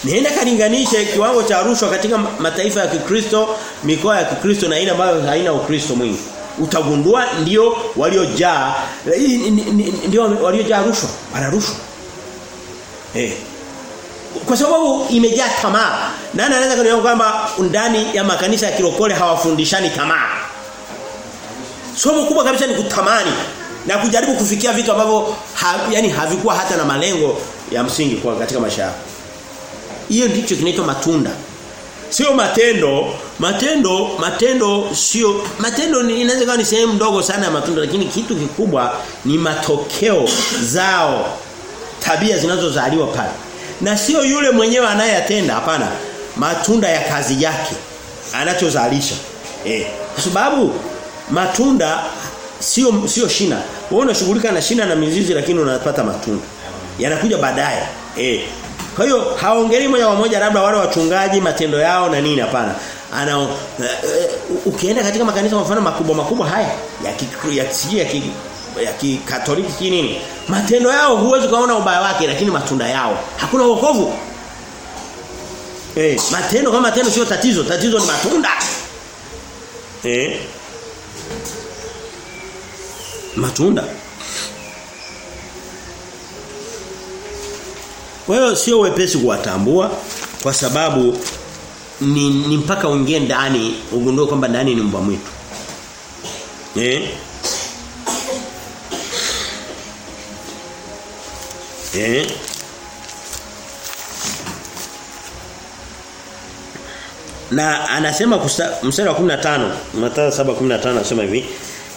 A: Nienda kalinganishe kiwango cha rushwa katika mataifa ya Kikristo, mikoa ya Kikristo na ile ambayo haina Ukristo mwingi. Utagundua ndio waliojaa ndio waliojaa rushwa, wana rushwa. Eh. Kwa sababu imejaa tamaa. Nani anaweza kuniambia kwamba ndani ya makanisa ya kirokole hawafundishani tamaa? Somo kubwa kabisa ni kutamani na kujaribu kufikia vitu ambavyo ha, yani havikuwa hata na malengo ya msingi kwa katika maisha yako. Hiyo ndicho kinaitwa matunda. Sio matendo, matendo, matendo sio matendo ni inaweza kuwa ni sehemu ndogo sana ya matunda lakini kitu kikubwa ni matokeo zao tabia zinazozaliwa pale. Na sio yule mwenyewe anayeyatenda hapana. Matunda ya kazi yake anachozalisha. Eh, kwa sababu matunda sio sio shina. Wewe unashughulika na shina na mizizi lakini unapata matunda. Yanakuja baadaye. Eh. Kwa hiyo haongelei moja kwa moja labda wale wachungaji matendo yao na nini hapana. Ana uh, uh, ukienda katika makanisa mfano makubwa makubwa haya ya ki, ya kisiji ya ki, ya kikatoliki nini matendo yao huwezi kaona ubaya wake lakini matunda yao hakuna wokovu eh matendo kama matendo sio tatizo tatizo ni matunda eh matunda Kwa hiyo sio wepesi kuwatambua kwa sababu ni, ni mpaka uingie ndani ugundue kwamba ndani ni mbwa mwitu. Eh? Eh? Na anasema mstari wa 15, Mathayo 7:15 anasema hivi,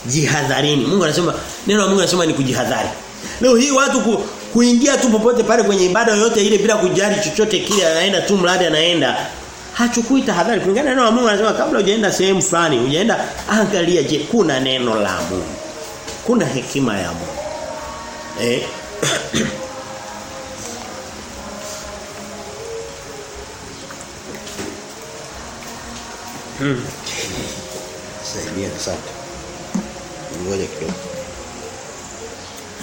A: jihadharini. Mungu anasema neno la Mungu anasema ni kujihadhari. Leo hii watu ku, kuingia tu popote pale kwenye ibada yoyote ile bila kujali chochote kile anaenda tu mradi anaenda hachukui tahadhari kulingana na neno la Mungu anasema kabla hujaenda sehemu fulani hujaenda angalia je kuna neno la Mungu kuna hekima ya Mungu eh [COUGHS] Hmm. Saidia asante. Ngoja kidogo.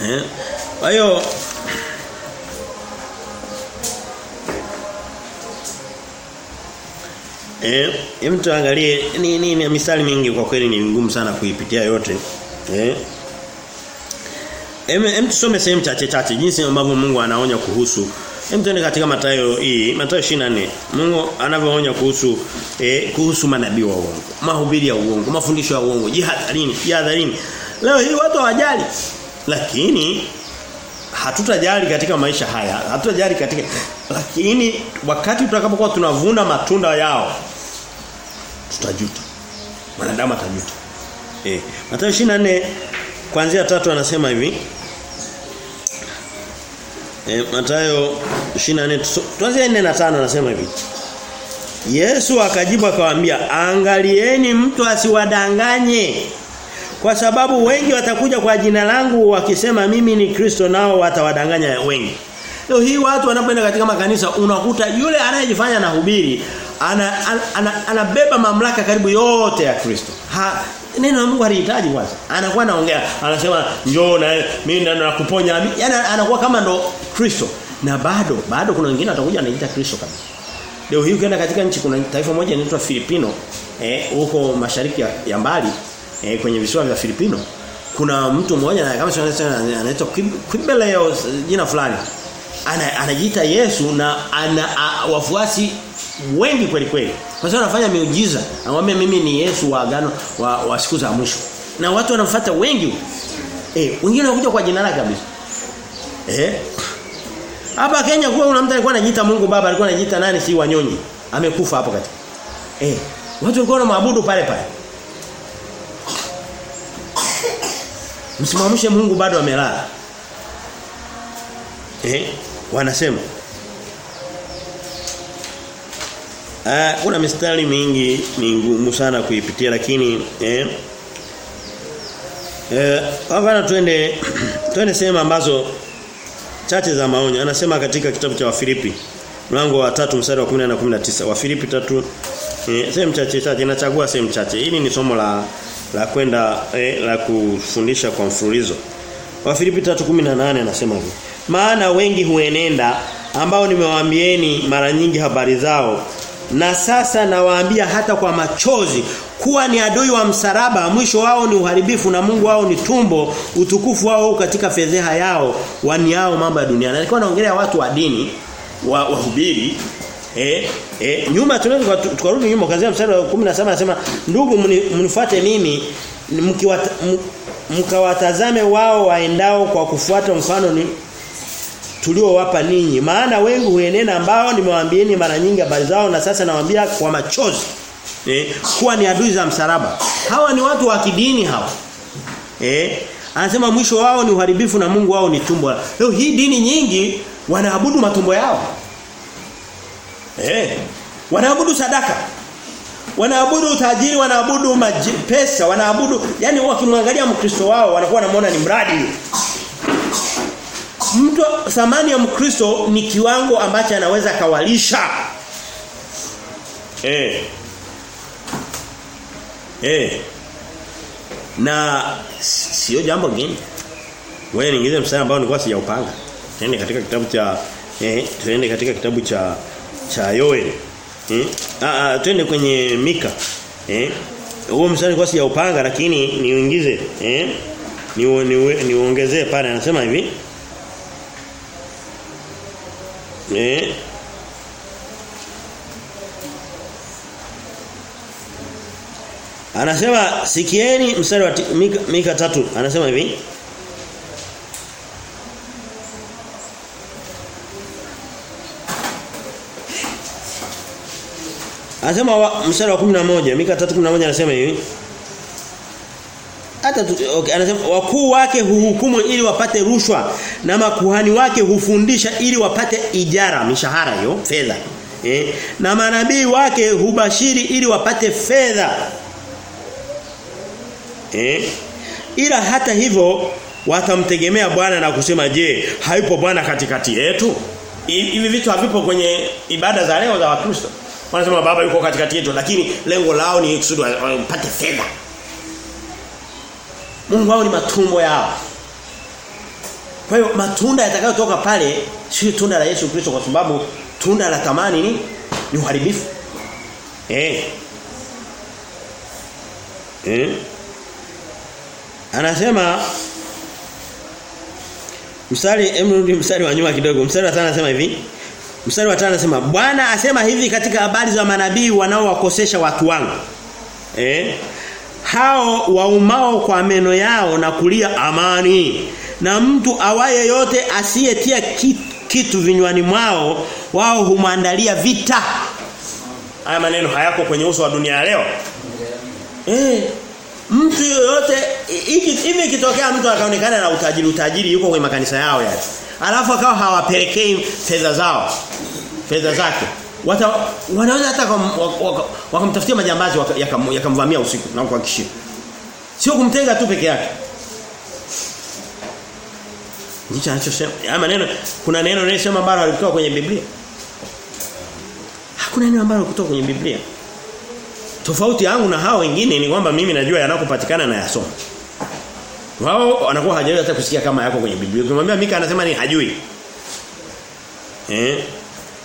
A: Eh? Kwa hiyo Eh, hem tuangalie ni ni, ni misali mingi kwa kweli ni ngumu sana kuipitia yote. Eh? Hem tusome sehemu chache chache jinsi ambavyo Mungu anaonya kuhusu Hem tuende katika Mathayo hii, Mathayo 24. Mungu anavyoonya kuhusu eh, kuhusu manabii wa uongo, mahubiri ya uongo, mafundisho ya uongo, jihadharini, jihadharini. Leo hii watu hawajali. Lakini hatutajali katika maisha haya, hatutajali katika lakini wakati tutakapokuwa tunavuna matunda yao tutajuta. Wanadamu atajuta. Eh, Mathayo 24 kuanzia tatu anasema hivi. E, Mathayo 24 tuanze 4 na 5 anasema hivi. Yesu akajibu akawaambia angalieni mtu asiwadanganye kwa sababu wengi watakuja kwa jina langu wakisema mimi ni Kristo nao watawadanganya wengi. Leo hii watu wanapoenda katika makanisa unakuta yule anayejifanya na hubiri ana, ana, ana, anabeba mamlaka karibu yote ya Kristo. Ha neno la Mungu halihitaji kwanza. Anakuwa anaongea, anasema njoo na mimi ndo nakuponya. Yaani anakuwa kama ndo Kristo. Na bado bado kuna wengine watakuja wanaita Kristo kabisa. Leo hii ukienda katika nchi kuna taifa moja linaitwa Filipino eh huko mashariki ya, ya mbali eh, kwenye visiwa vya Filipino kuna mtu mmoja kama anaitwa Kimbeleo jina fulani ana, anajiita Yesu na ana a, wafuasi wengi kweli kweli. Kwa sababu anafanya miujiza. Anamwambia mimi ni Yesu wa agano wa, wa siku za mwisho. Na watu wanamfuata wengi. Eh, wengine wanakuja kwa jina lake kabisa. Eh? Hapa Kenya kwa kuna mtu alikuwa anajiita Mungu Baba, alikuwa anajiita nani si wanyonyi. Amekufa hapo kati. Eh, watu walikuwa wanaabudu pale pale. Msimamishe Mungu bado amelala. Eh, wanasema Ah, kuna mistari mingi mingumu sana kuipitia lakini eh eh twende [CLEARS THROAT] twende sehemu ambazo chache za maonyo. Anasema katika kitabu cha Wafilipi mlango wa 3 mstari wa 10 na 19. Wafilipi 3 eh, sehemu chache chache nachagua sehemu chache. Hili ni somo la la kwenda eh, la kufundisha kwa mfululizo. Wafilipi 3:18 anasema hivi. Maana wengi huenenda ambao nimewaambieni mara nyingi habari zao na sasa nawaambia hata kwa machozi kuwa ni adui wa msalaba mwisho wao ni uharibifu na Mungu wao ni tumbo utukufu wao katika fedheha yao waniao mambo ya dunia. Nilikuwa naongelea watu wa dini wa wahubiri eh eh nyuma tunaweza tukarudi nyuma kaanzia mstari wa 17 anasema ndugu mnifuate mimi mkiwata mkawatazame wao waendao kwa kufuata mfano ni tuliowapa ninyi. Maana wengi huenena ambao nimewaambieni mara nyingi habari zao na sasa nawaambia kwa machozi eh kuwa ni adui za msalaba. Hawa ni watu wa kidini hawa eh. Anasema mwisho wao ni uharibifu na Mungu wao ni tumbo. Leo hii dini nyingi wanaabudu matumbo yao eh. Wanaabudu sadaka wanaabudu utajiri wanaabudu pesa wanaabudu yani wakimwangalia mkristo wao wanakuwa wanamuona ni mradi mtu thamani ya mkristo ni kiwango ambacho anaweza kawalisha eh. Eh. Na sio jambo geni. Wewe niingize msana ambao nilikuwa sijaupanga. Tende katika kitabu cha eh tende katika kitabu cha cha Yoel eh ah tende kwenye Mika. Eh huo msana nilikuwa sijaupanga lakini niuingize. Eh ni niongezee ni pale. Anasema hivi Eh. Anasema sikieni mstari wa Mika, Mika tatu. Anasema hivi. Anasema mstari wa 11 Mika 3:11 anasema hivi hata okay, anasema wakuu wake huhukumu ili wapate rushwa na makuhani wake hufundisha ili wapate ijara mishahara hiyo fedha. Eh na manabii wake hubashiri ili wapate fedha. Eh ila hata hivyo watamtegemea Bwana na kusema je haipo Bwana katikati yetu? Hivi vitu havipo kwenye ibada za leo za Wakristo. Wanasema baba yuko katikati yetu lakini lengo lao ni kusudi wapate fedha Mungu wao ni matumbo yao. Kwa hiyo matunda yatakayotoka pale sio tunda la Yesu Kristo kwa sababu tunda la tamani ni ni uharibifu. Eh. Eh. Anasema mstari emrudi mstari wa nyuma kidogo. Mstari wa 5 anasema hivi. Mstari wa 5 anasema Bwana asema hivi katika habari za manabii wanaowakosesha watu wangu. Eh? Hao waumao kwa meno yao na kulia amani. Na mtu awaye yote asiyetia kitu, kitu vinywani mwao wao humwandalia vita. Haya maneno hayako kwenye uso wa dunia leo? Eh mtu yoyote hivi ikitokea mtu akaonekana na utajiri utajiri yuko kwenye makanisa yao yale alafu akawa hawapelekei fedha zao fedha zake Wata, wanaweza hata wakamtafutia majambazi yakamvamia yaka usiku na kuhakikishia. Sio kumtenga tu peke yake. Ndicho anachosema. ama neno kuna neno linasema ambalo alitoka kwenye Biblia. Hakuna neno ambalo kutoka kwenye Biblia. Tofauti yangu na hao wengine ni kwamba mimi najua yanakopatikana na yasoma. Wao wanakuwa hajawahi hata kusikia kama yako kwenye Biblia. Ukimwambia Mika anasema ni hajui. Eh?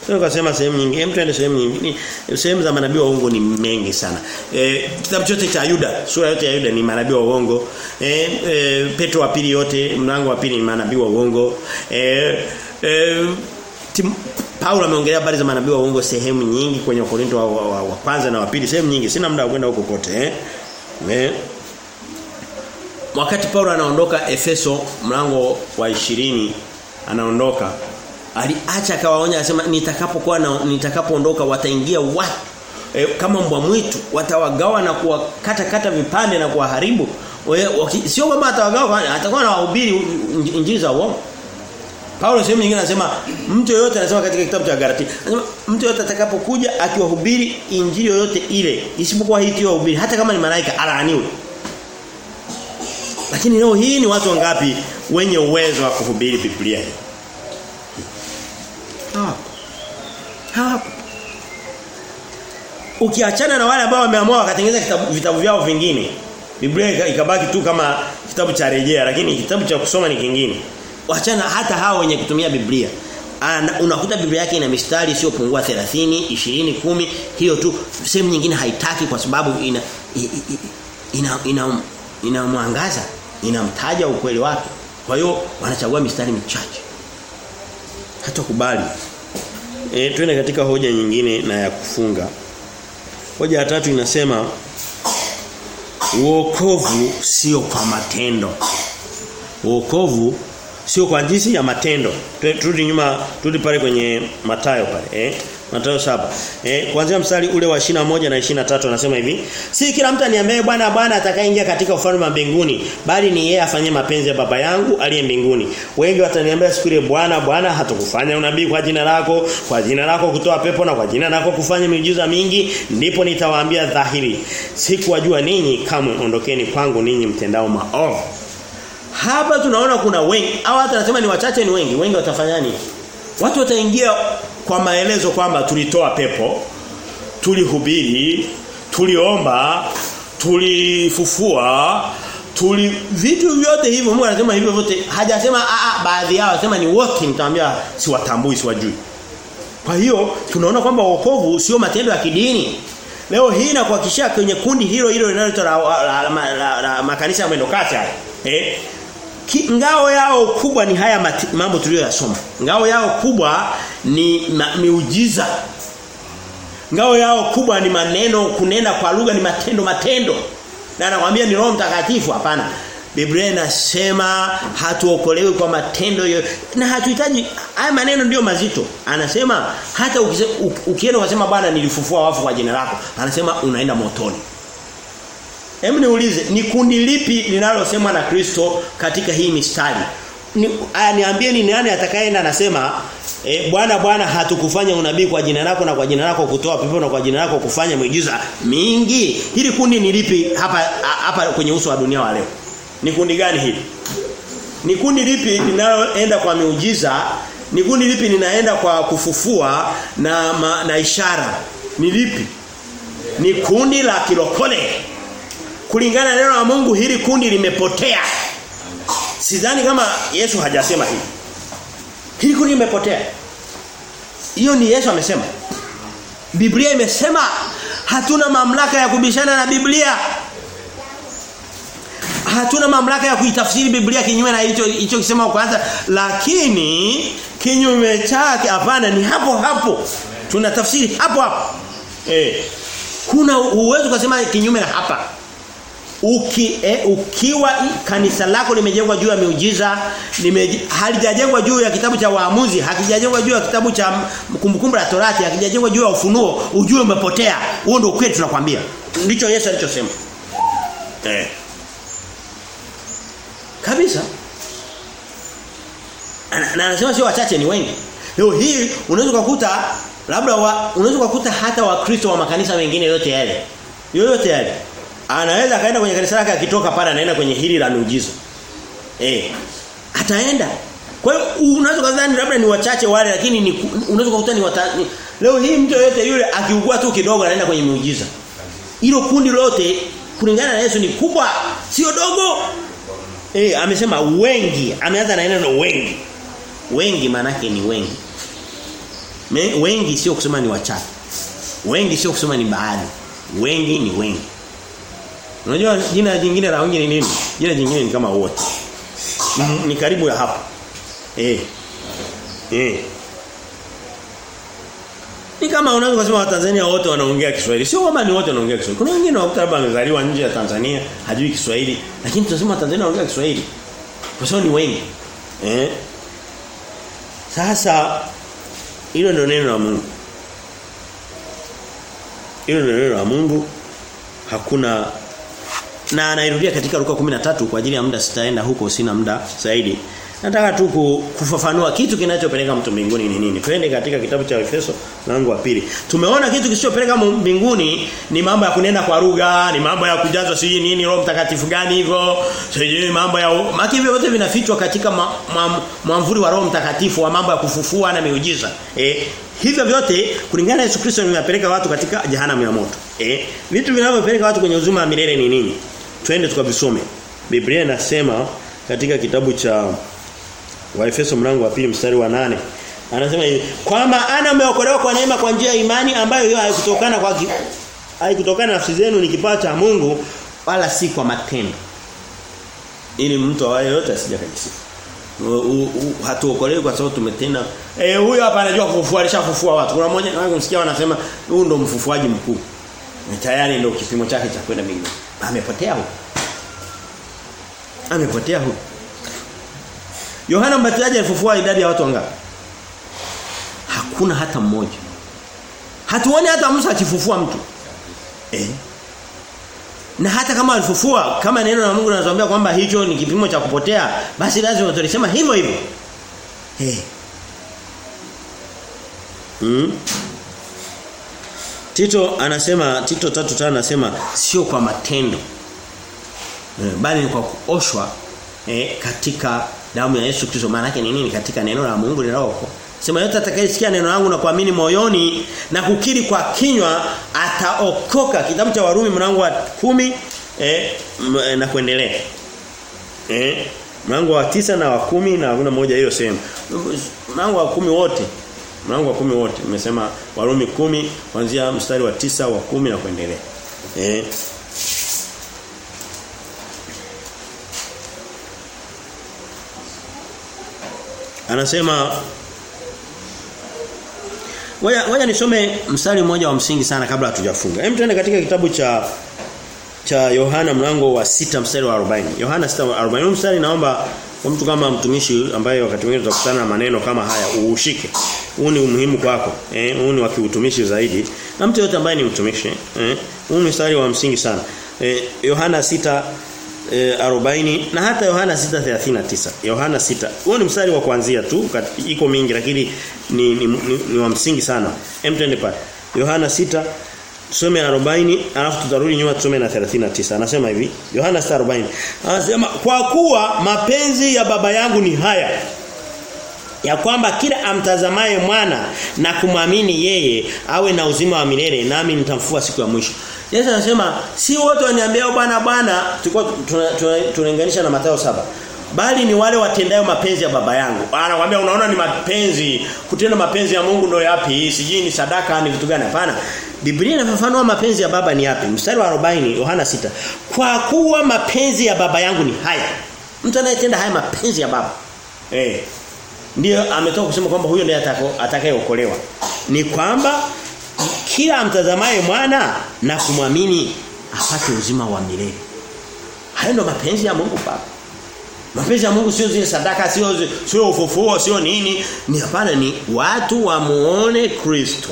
A: Tukasema sehemu nyingine, mtu aende sehemu nyingine. Sehemu za manabii wa uongo ni mengi sana. Eh, kitabu chote cha Yuda, sura yote ya Yuda ni manabii wa uongo. Eh, e, Petro wa pili yote, mlango wa pili ni manabii wa uongo. Eh, eh tim, Paulo ameongelea habari za manabii wa uongo sehemu nyingi kwenye Korinto wa, wa, wa, wa kwanza na wa pili, sehemu nyingi. Sina muda wa kwenda huko kote, eh. Eh. Wakati Paulo anaondoka Efeso mlango wa ishirini anaondoka aliacha akawaonya akasema nitakapokuwa na nitakapoondoka wataingia watu e, kama mbwa mwitu watawagawa na kuwakata kata vipande na kuwaharibu. Sio kwamba atawagawa atakuwa anawahubiri injili za uongo. Paulo sehemu nyingine anasema mtu yoyote anasema katika kitabu cha Galatia anasema mtu yoyote atakapokuja akiwahubiri injili yoyote ile isipokuwa hii kiwahubiri hata kama ni malaika alaaniwe. Lakini leo hii ni watu wangapi wenye uwezo wa kuhubiri Biblia hii Hawapo. Ukiachana na wale ambao wameamua wakatengeneza vitabu, vyao vingine. Biblia ikabaki tu kama kitabu cha rejea lakini kitabu cha kusoma ni kingine. Wachana hata hao wenye kutumia Biblia. Ana, unakuta Biblia yake ina mistari isiyopungua 30, 20, 10 hiyo tu sehemu nyingine haitaki kwa sababu ina ina ina, ina mwangaza, inamtaja ukweli wake. Kwa hiyo wanachagua mistari michache hata kubali. E, tuende katika hoja nyingine na ya kufunga. Hoja ya tatu inasema wokovu sio kwa matendo. Wokovu sio kwa jinsi ya matendo. Turudi nyuma, turudi pale kwenye Matayo pale, eh? Mathayo saba Eh kuanzia mstari ule wa moja na 23 anasema hivi, si kila mtu aniambie bwana bwana atakayeingia katika ufalme wa mbinguni, bali ni yeye afanye mapenzi ya baba yangu aliye mbinguni. Wengi wataniambia siku ile bwana bwana hatukufanya unabii kwa jina lako, kwa jina lako kutoa pepo na kwa jina lako kufanya miujiza mingi, ndipo nitawaambia dhahiri, sikuwajua ninyi kamwe ondokeni kwangu ninyi mtendao maovu. Hapa tunaona kuna wengi, au hata nasema ni wachache ni wengi, wengi watafanya nini? Watu wataingia kwa maelezo kwamba tulitoa pepo, tulihubiri, tuliomba, tulifufua, tuli vitu vyote hivyo Mungu anasema hivyo vyote. Hajasema a a baadhi yao, anasema ni wote nitamwambia siwatambui siwajui. Kwa hiyo tunaona kwamba wokovu sio matendo ya kidini. Leo hii na kuhakikishia kwenye kundi hilo hilo linaloitwa la, la, makanisa ya mwendokati haya. Eh? Ki, ngao yao kubwa ni haya mati, mambo tuliyoyasoma. Ngao yao kubwa ni ma, miujiza. Ngao yao kubwa ni maneno kunena kwa lugha ni matendo matendo. Na anakuambia ni Roho Mtakatifu hapana. Biblia inasema hatuokolewi kwa matendo yoyo. na hatuhitaji haya maneno ndiyo mazito. Anasema hata ukienda ukasema bwana nilifufua wafu kwa jina lako, anasema unaenda motoni. Hebu niulize ni kundi lipi linalosemwa na Kristo katika hii mistari? Ni niambieni ni nani atakayeenda anasema e, bwana bwana hatukufanya unabii kwa jina lako na kwa jina lako kutoa pepo na kwa jina lako kufanya miujiza mingi. Hili kundi ni lipi hapa hapa kwenye uso wa dunia wa leo? Ni kundi gani hili? Ni kundi lipi linaloenda kwa miujiza? Ni kundi lipi linaenda kwa kufufua na ma, na ishara? Ni lipi? Ni kundi la kilokole kulingana na neno la Mungu hili kundi limepotea. Sidhani kama Yesu hajasema hili. Hili kundi limepotea. Hiyo ni Yesu amesema. Biblia imesema hatuna mamlaka ya kubishana na Biblia. Hatuna mamlaka ya kuitafsiri Biblia kinyume na hicho hicho kisema kwanza lakini kinyume chake hapana ni hapo hapo. Tunatafsiri hapo hapo. Eh. Kuna uwezo kusema kinyume na hapa. Uki, eh, ukiwa kanisa lako limejengwa juu ya miujiza halijajengwa juu ya kitabu cha waamuzi hakijajengwa juu ya kitabu cha kumbukumbu la torati hakijajengwa juu ya ufunuo ujue umepotea. Huo ndio kweli tunakwambia. Ndicho Yesu alichosema. Eh. Kabisa. Na anasema sio wachache ni wengi. Leo hii unaweza kukuta labda unaweza kukuta hata wakristo wa makanisa mengine yote yale. Yoyote yale anaweza akaenda kwenye kanisa lake akitoka pale anaenda kwenye hili la miujiza. Eh. Ataenda. Kwa hiyo unaweza kudhani labda ni wachache wale lakini ni unaweza kukuta ni, wata, ni leo hii mtu yote yule akiugua tu kidogo anaenda kwenye miujiza. Hilo kundi lote kulingana na Yesu ni kubwa, sio dogo. Eh, amesema wengi, ameanza na neno wengi. Wengi manake ni wengi. Me, wengi sio kusema ni wachache. Wengi sio kusema ni baadhi. Wengi ni wengi. Unajua jina jingine la wengi ni nini? Jina jingine ni kama wote. Ni, karibu ya hapo. Eh. Eh. Ni kama unaweza kusema Watanzania wote wanaongea Kiswahili. Sio kwamba ni wote wanaongea Kiswahili. Kuna wengine wakuta labda wamezaliwa nje ya Tanzania, hajui Kiswahili, lakini tunasema Tanzania wanaongea Kiswahili. Kwa sababu ni wengi. Eh? Sasa hilo ndio neno la Mungu. Hilo ndio neno la Mungu. Hakuna na anairudia katika Luka 13 kwa ajili ya muda sitaenda huko sina muda zaidi. Nataka tu kufafanua kitu kinachopeleka mtu mbinguni ni nini. Twende katika kitabu cha Efeso mlango wa pili. Tumeona kitu kisichopeleka mbinguni ni mambo ya kunena kwa lugha, ni mambo ya kujazwa siji nini Roho Mtakatifu gani hivyo. Siji mambo ya maki hivyo vyote vinafichwa katika mwamvuli wa Roho Mtakatifu wa mambo ya kufufua na miujiza. Eh, hivyo vyote kulingana na Yesu Kristo vinapeleka watu katika jehanamu ya moto. Eh, vitu vinavyopeleka watu kwenye uzima wa milele ni nini? Twende tukavisome. Biblia inasema katika kitabu cha Waefeso mlango wa pili mstari wa nane Anasema hivi, kwa maana umeokolewa kwa neema kwa njia ya imani ambayo hiyo haikutokana kwa haikutokana nafsi zenu ni kipawa cha Mungu wala si kwa matendo. Ili mtu awaye yote asija kujisifu. Hatuokolewi kwa sababu tumetenda. Eh huyo hapa anajua kufufua alishafufua watu. Kuna mmoja wangu msikia wanasema huyu ndo mfufuaji mkuu. Ni tayari ndio kipimo chake cha kwenda mbinguni. Amepotea huko. Amepotea huko. Yohana Mbatizaji alifufua idadi ya watu wangapi? Hakuna hata mmoja. Hatuoni hata Musa akifufua mtu. Eh? Na hata kama alifufua kama neno la Mungu linatuambia kwamba hicho ni kipimo cha kupotea, basi lazima tulisema hivyo hivyo. Eh. Mm. Tito anasema Tito 3:5 anasema sio kwa matendo. Eh, bali ni kwa kuoshwa eh, katika damu ya Yesu Kristo maana yake ni nini katika neno la Mungu linaloko Sema yote atakayesikia neno langu na kuamini moyoni na kukiri kwa kinywa ataokoka. Kitabu cha Warumi mlango wa kumi eh, na kuendelea. Eh, mlango wa tisa na wa kumi na kuna moja hiyo sehemu. Mlango wa kumi wote. Mlango wa kumi wote. Nimesema Warumi kumi kuanzia mstari wa tisa wa kumi na kuendelea. Eh. Anasema Waya, waya nisome mstari mmoja wa msingi sana kabla hatujafunga. Hem tuende katika kitabu cha cha Yohana mlango wa sita mstari wa 40. Yohana 6:40 mstari naomba mtu kama mtumishi ambaye wakati mwingine tutakutana na maneno kama haya uushike. Huu ni umuhimu kwako. Eh, huu ni wa kiutumishi zaidi. Na mtu yote ambaye ni mtumishi, eh, huu mstari wa msingi sana. Eh, Yohana 6 E, 40 na hata Yohana 6:39. Yohana 6. Huo ni mstari wa kuanzia tu, iko mingi lakini ni, ni, ni, ni wa msingi sana. Hem twende pale. Yohana 6 tusome 40 alafu tutarudi nyuma tusome na 39. Anasema hivi, Yohana 40. Anasema kwa kuwa mapenzi ya baba yangu ni haya ya kwamba kila amtazamaye mwana na kumwamini yeye awe na uzima wa milele nami nitamfua siku ya mwisho. Yesu anasema si wote waniambia bwana bwana tulikuwa tunalinganisha na Mathayo saba bali ni wale watendayo mapenzi ya baba yangu. Anakuambia unaona ni mapenzi kutenda mapenzi ya Mungu ndio yapi? Sijui ni sadaka ni vitu gani hapana. Biblia inafafanua mapenzi ya baba ni yapi? Mstari wa 40 Yohana 6. Kwa kuwa mapenzi ya baba yangu ni haya. Mtu anayetenda haya mapenzi ya baba. Eh. Ndio ametoka kusema kwamba huyo ndiye atakayeokolewa. Ni kwamba kila amtazamaye mwana na kumwamini apate uzima wa milele. Hayo ndo mapenzi ya Mungu Baba. Mapenzi ya Mungu sio zile sadaka, sio sio ufufuo, sio nini, ni hapana ni watu wamuone Kristo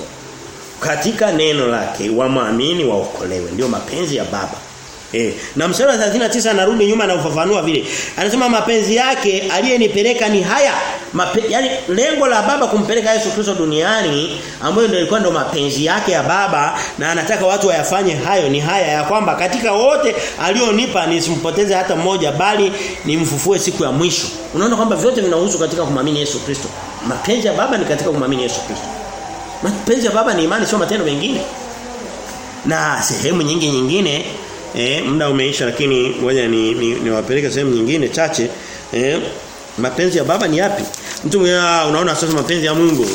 A: katika neno lake, wamwamini waokolewe. Ndio mapenzi ya Baba. Eh, na mstari wa 39 anarudi nyuma na ufafanua vile. Anasema mapenzi yake aliyenipeleka ni haya. Mape, yani lengo la baba kumpeleka Yesu Kristo duniani ambayo ndio ilikuwa ndio mapenzi yake ya baba na anataka watu wayafanye hayo ni haya ya kwamba katika wote alionipa nisimpoteze hata mmoja bali nimfufue siku ya mwisho. Unaona kwamba vyote vinahusu katika kumamini Yesu Kristo. Mapenzi ya baba ni katika kumamini Yesu Kristo. Mapenzi ya baba ni imani sio matendo mengine. Na sehemu nyingi nyingine eh muda umeisha lakini ngoja ni niwapeleke ni sehemu nyingine chache. Eh mapenzi ya baba ni yapi? Mtu unaona sasa mapenzi ya Mungu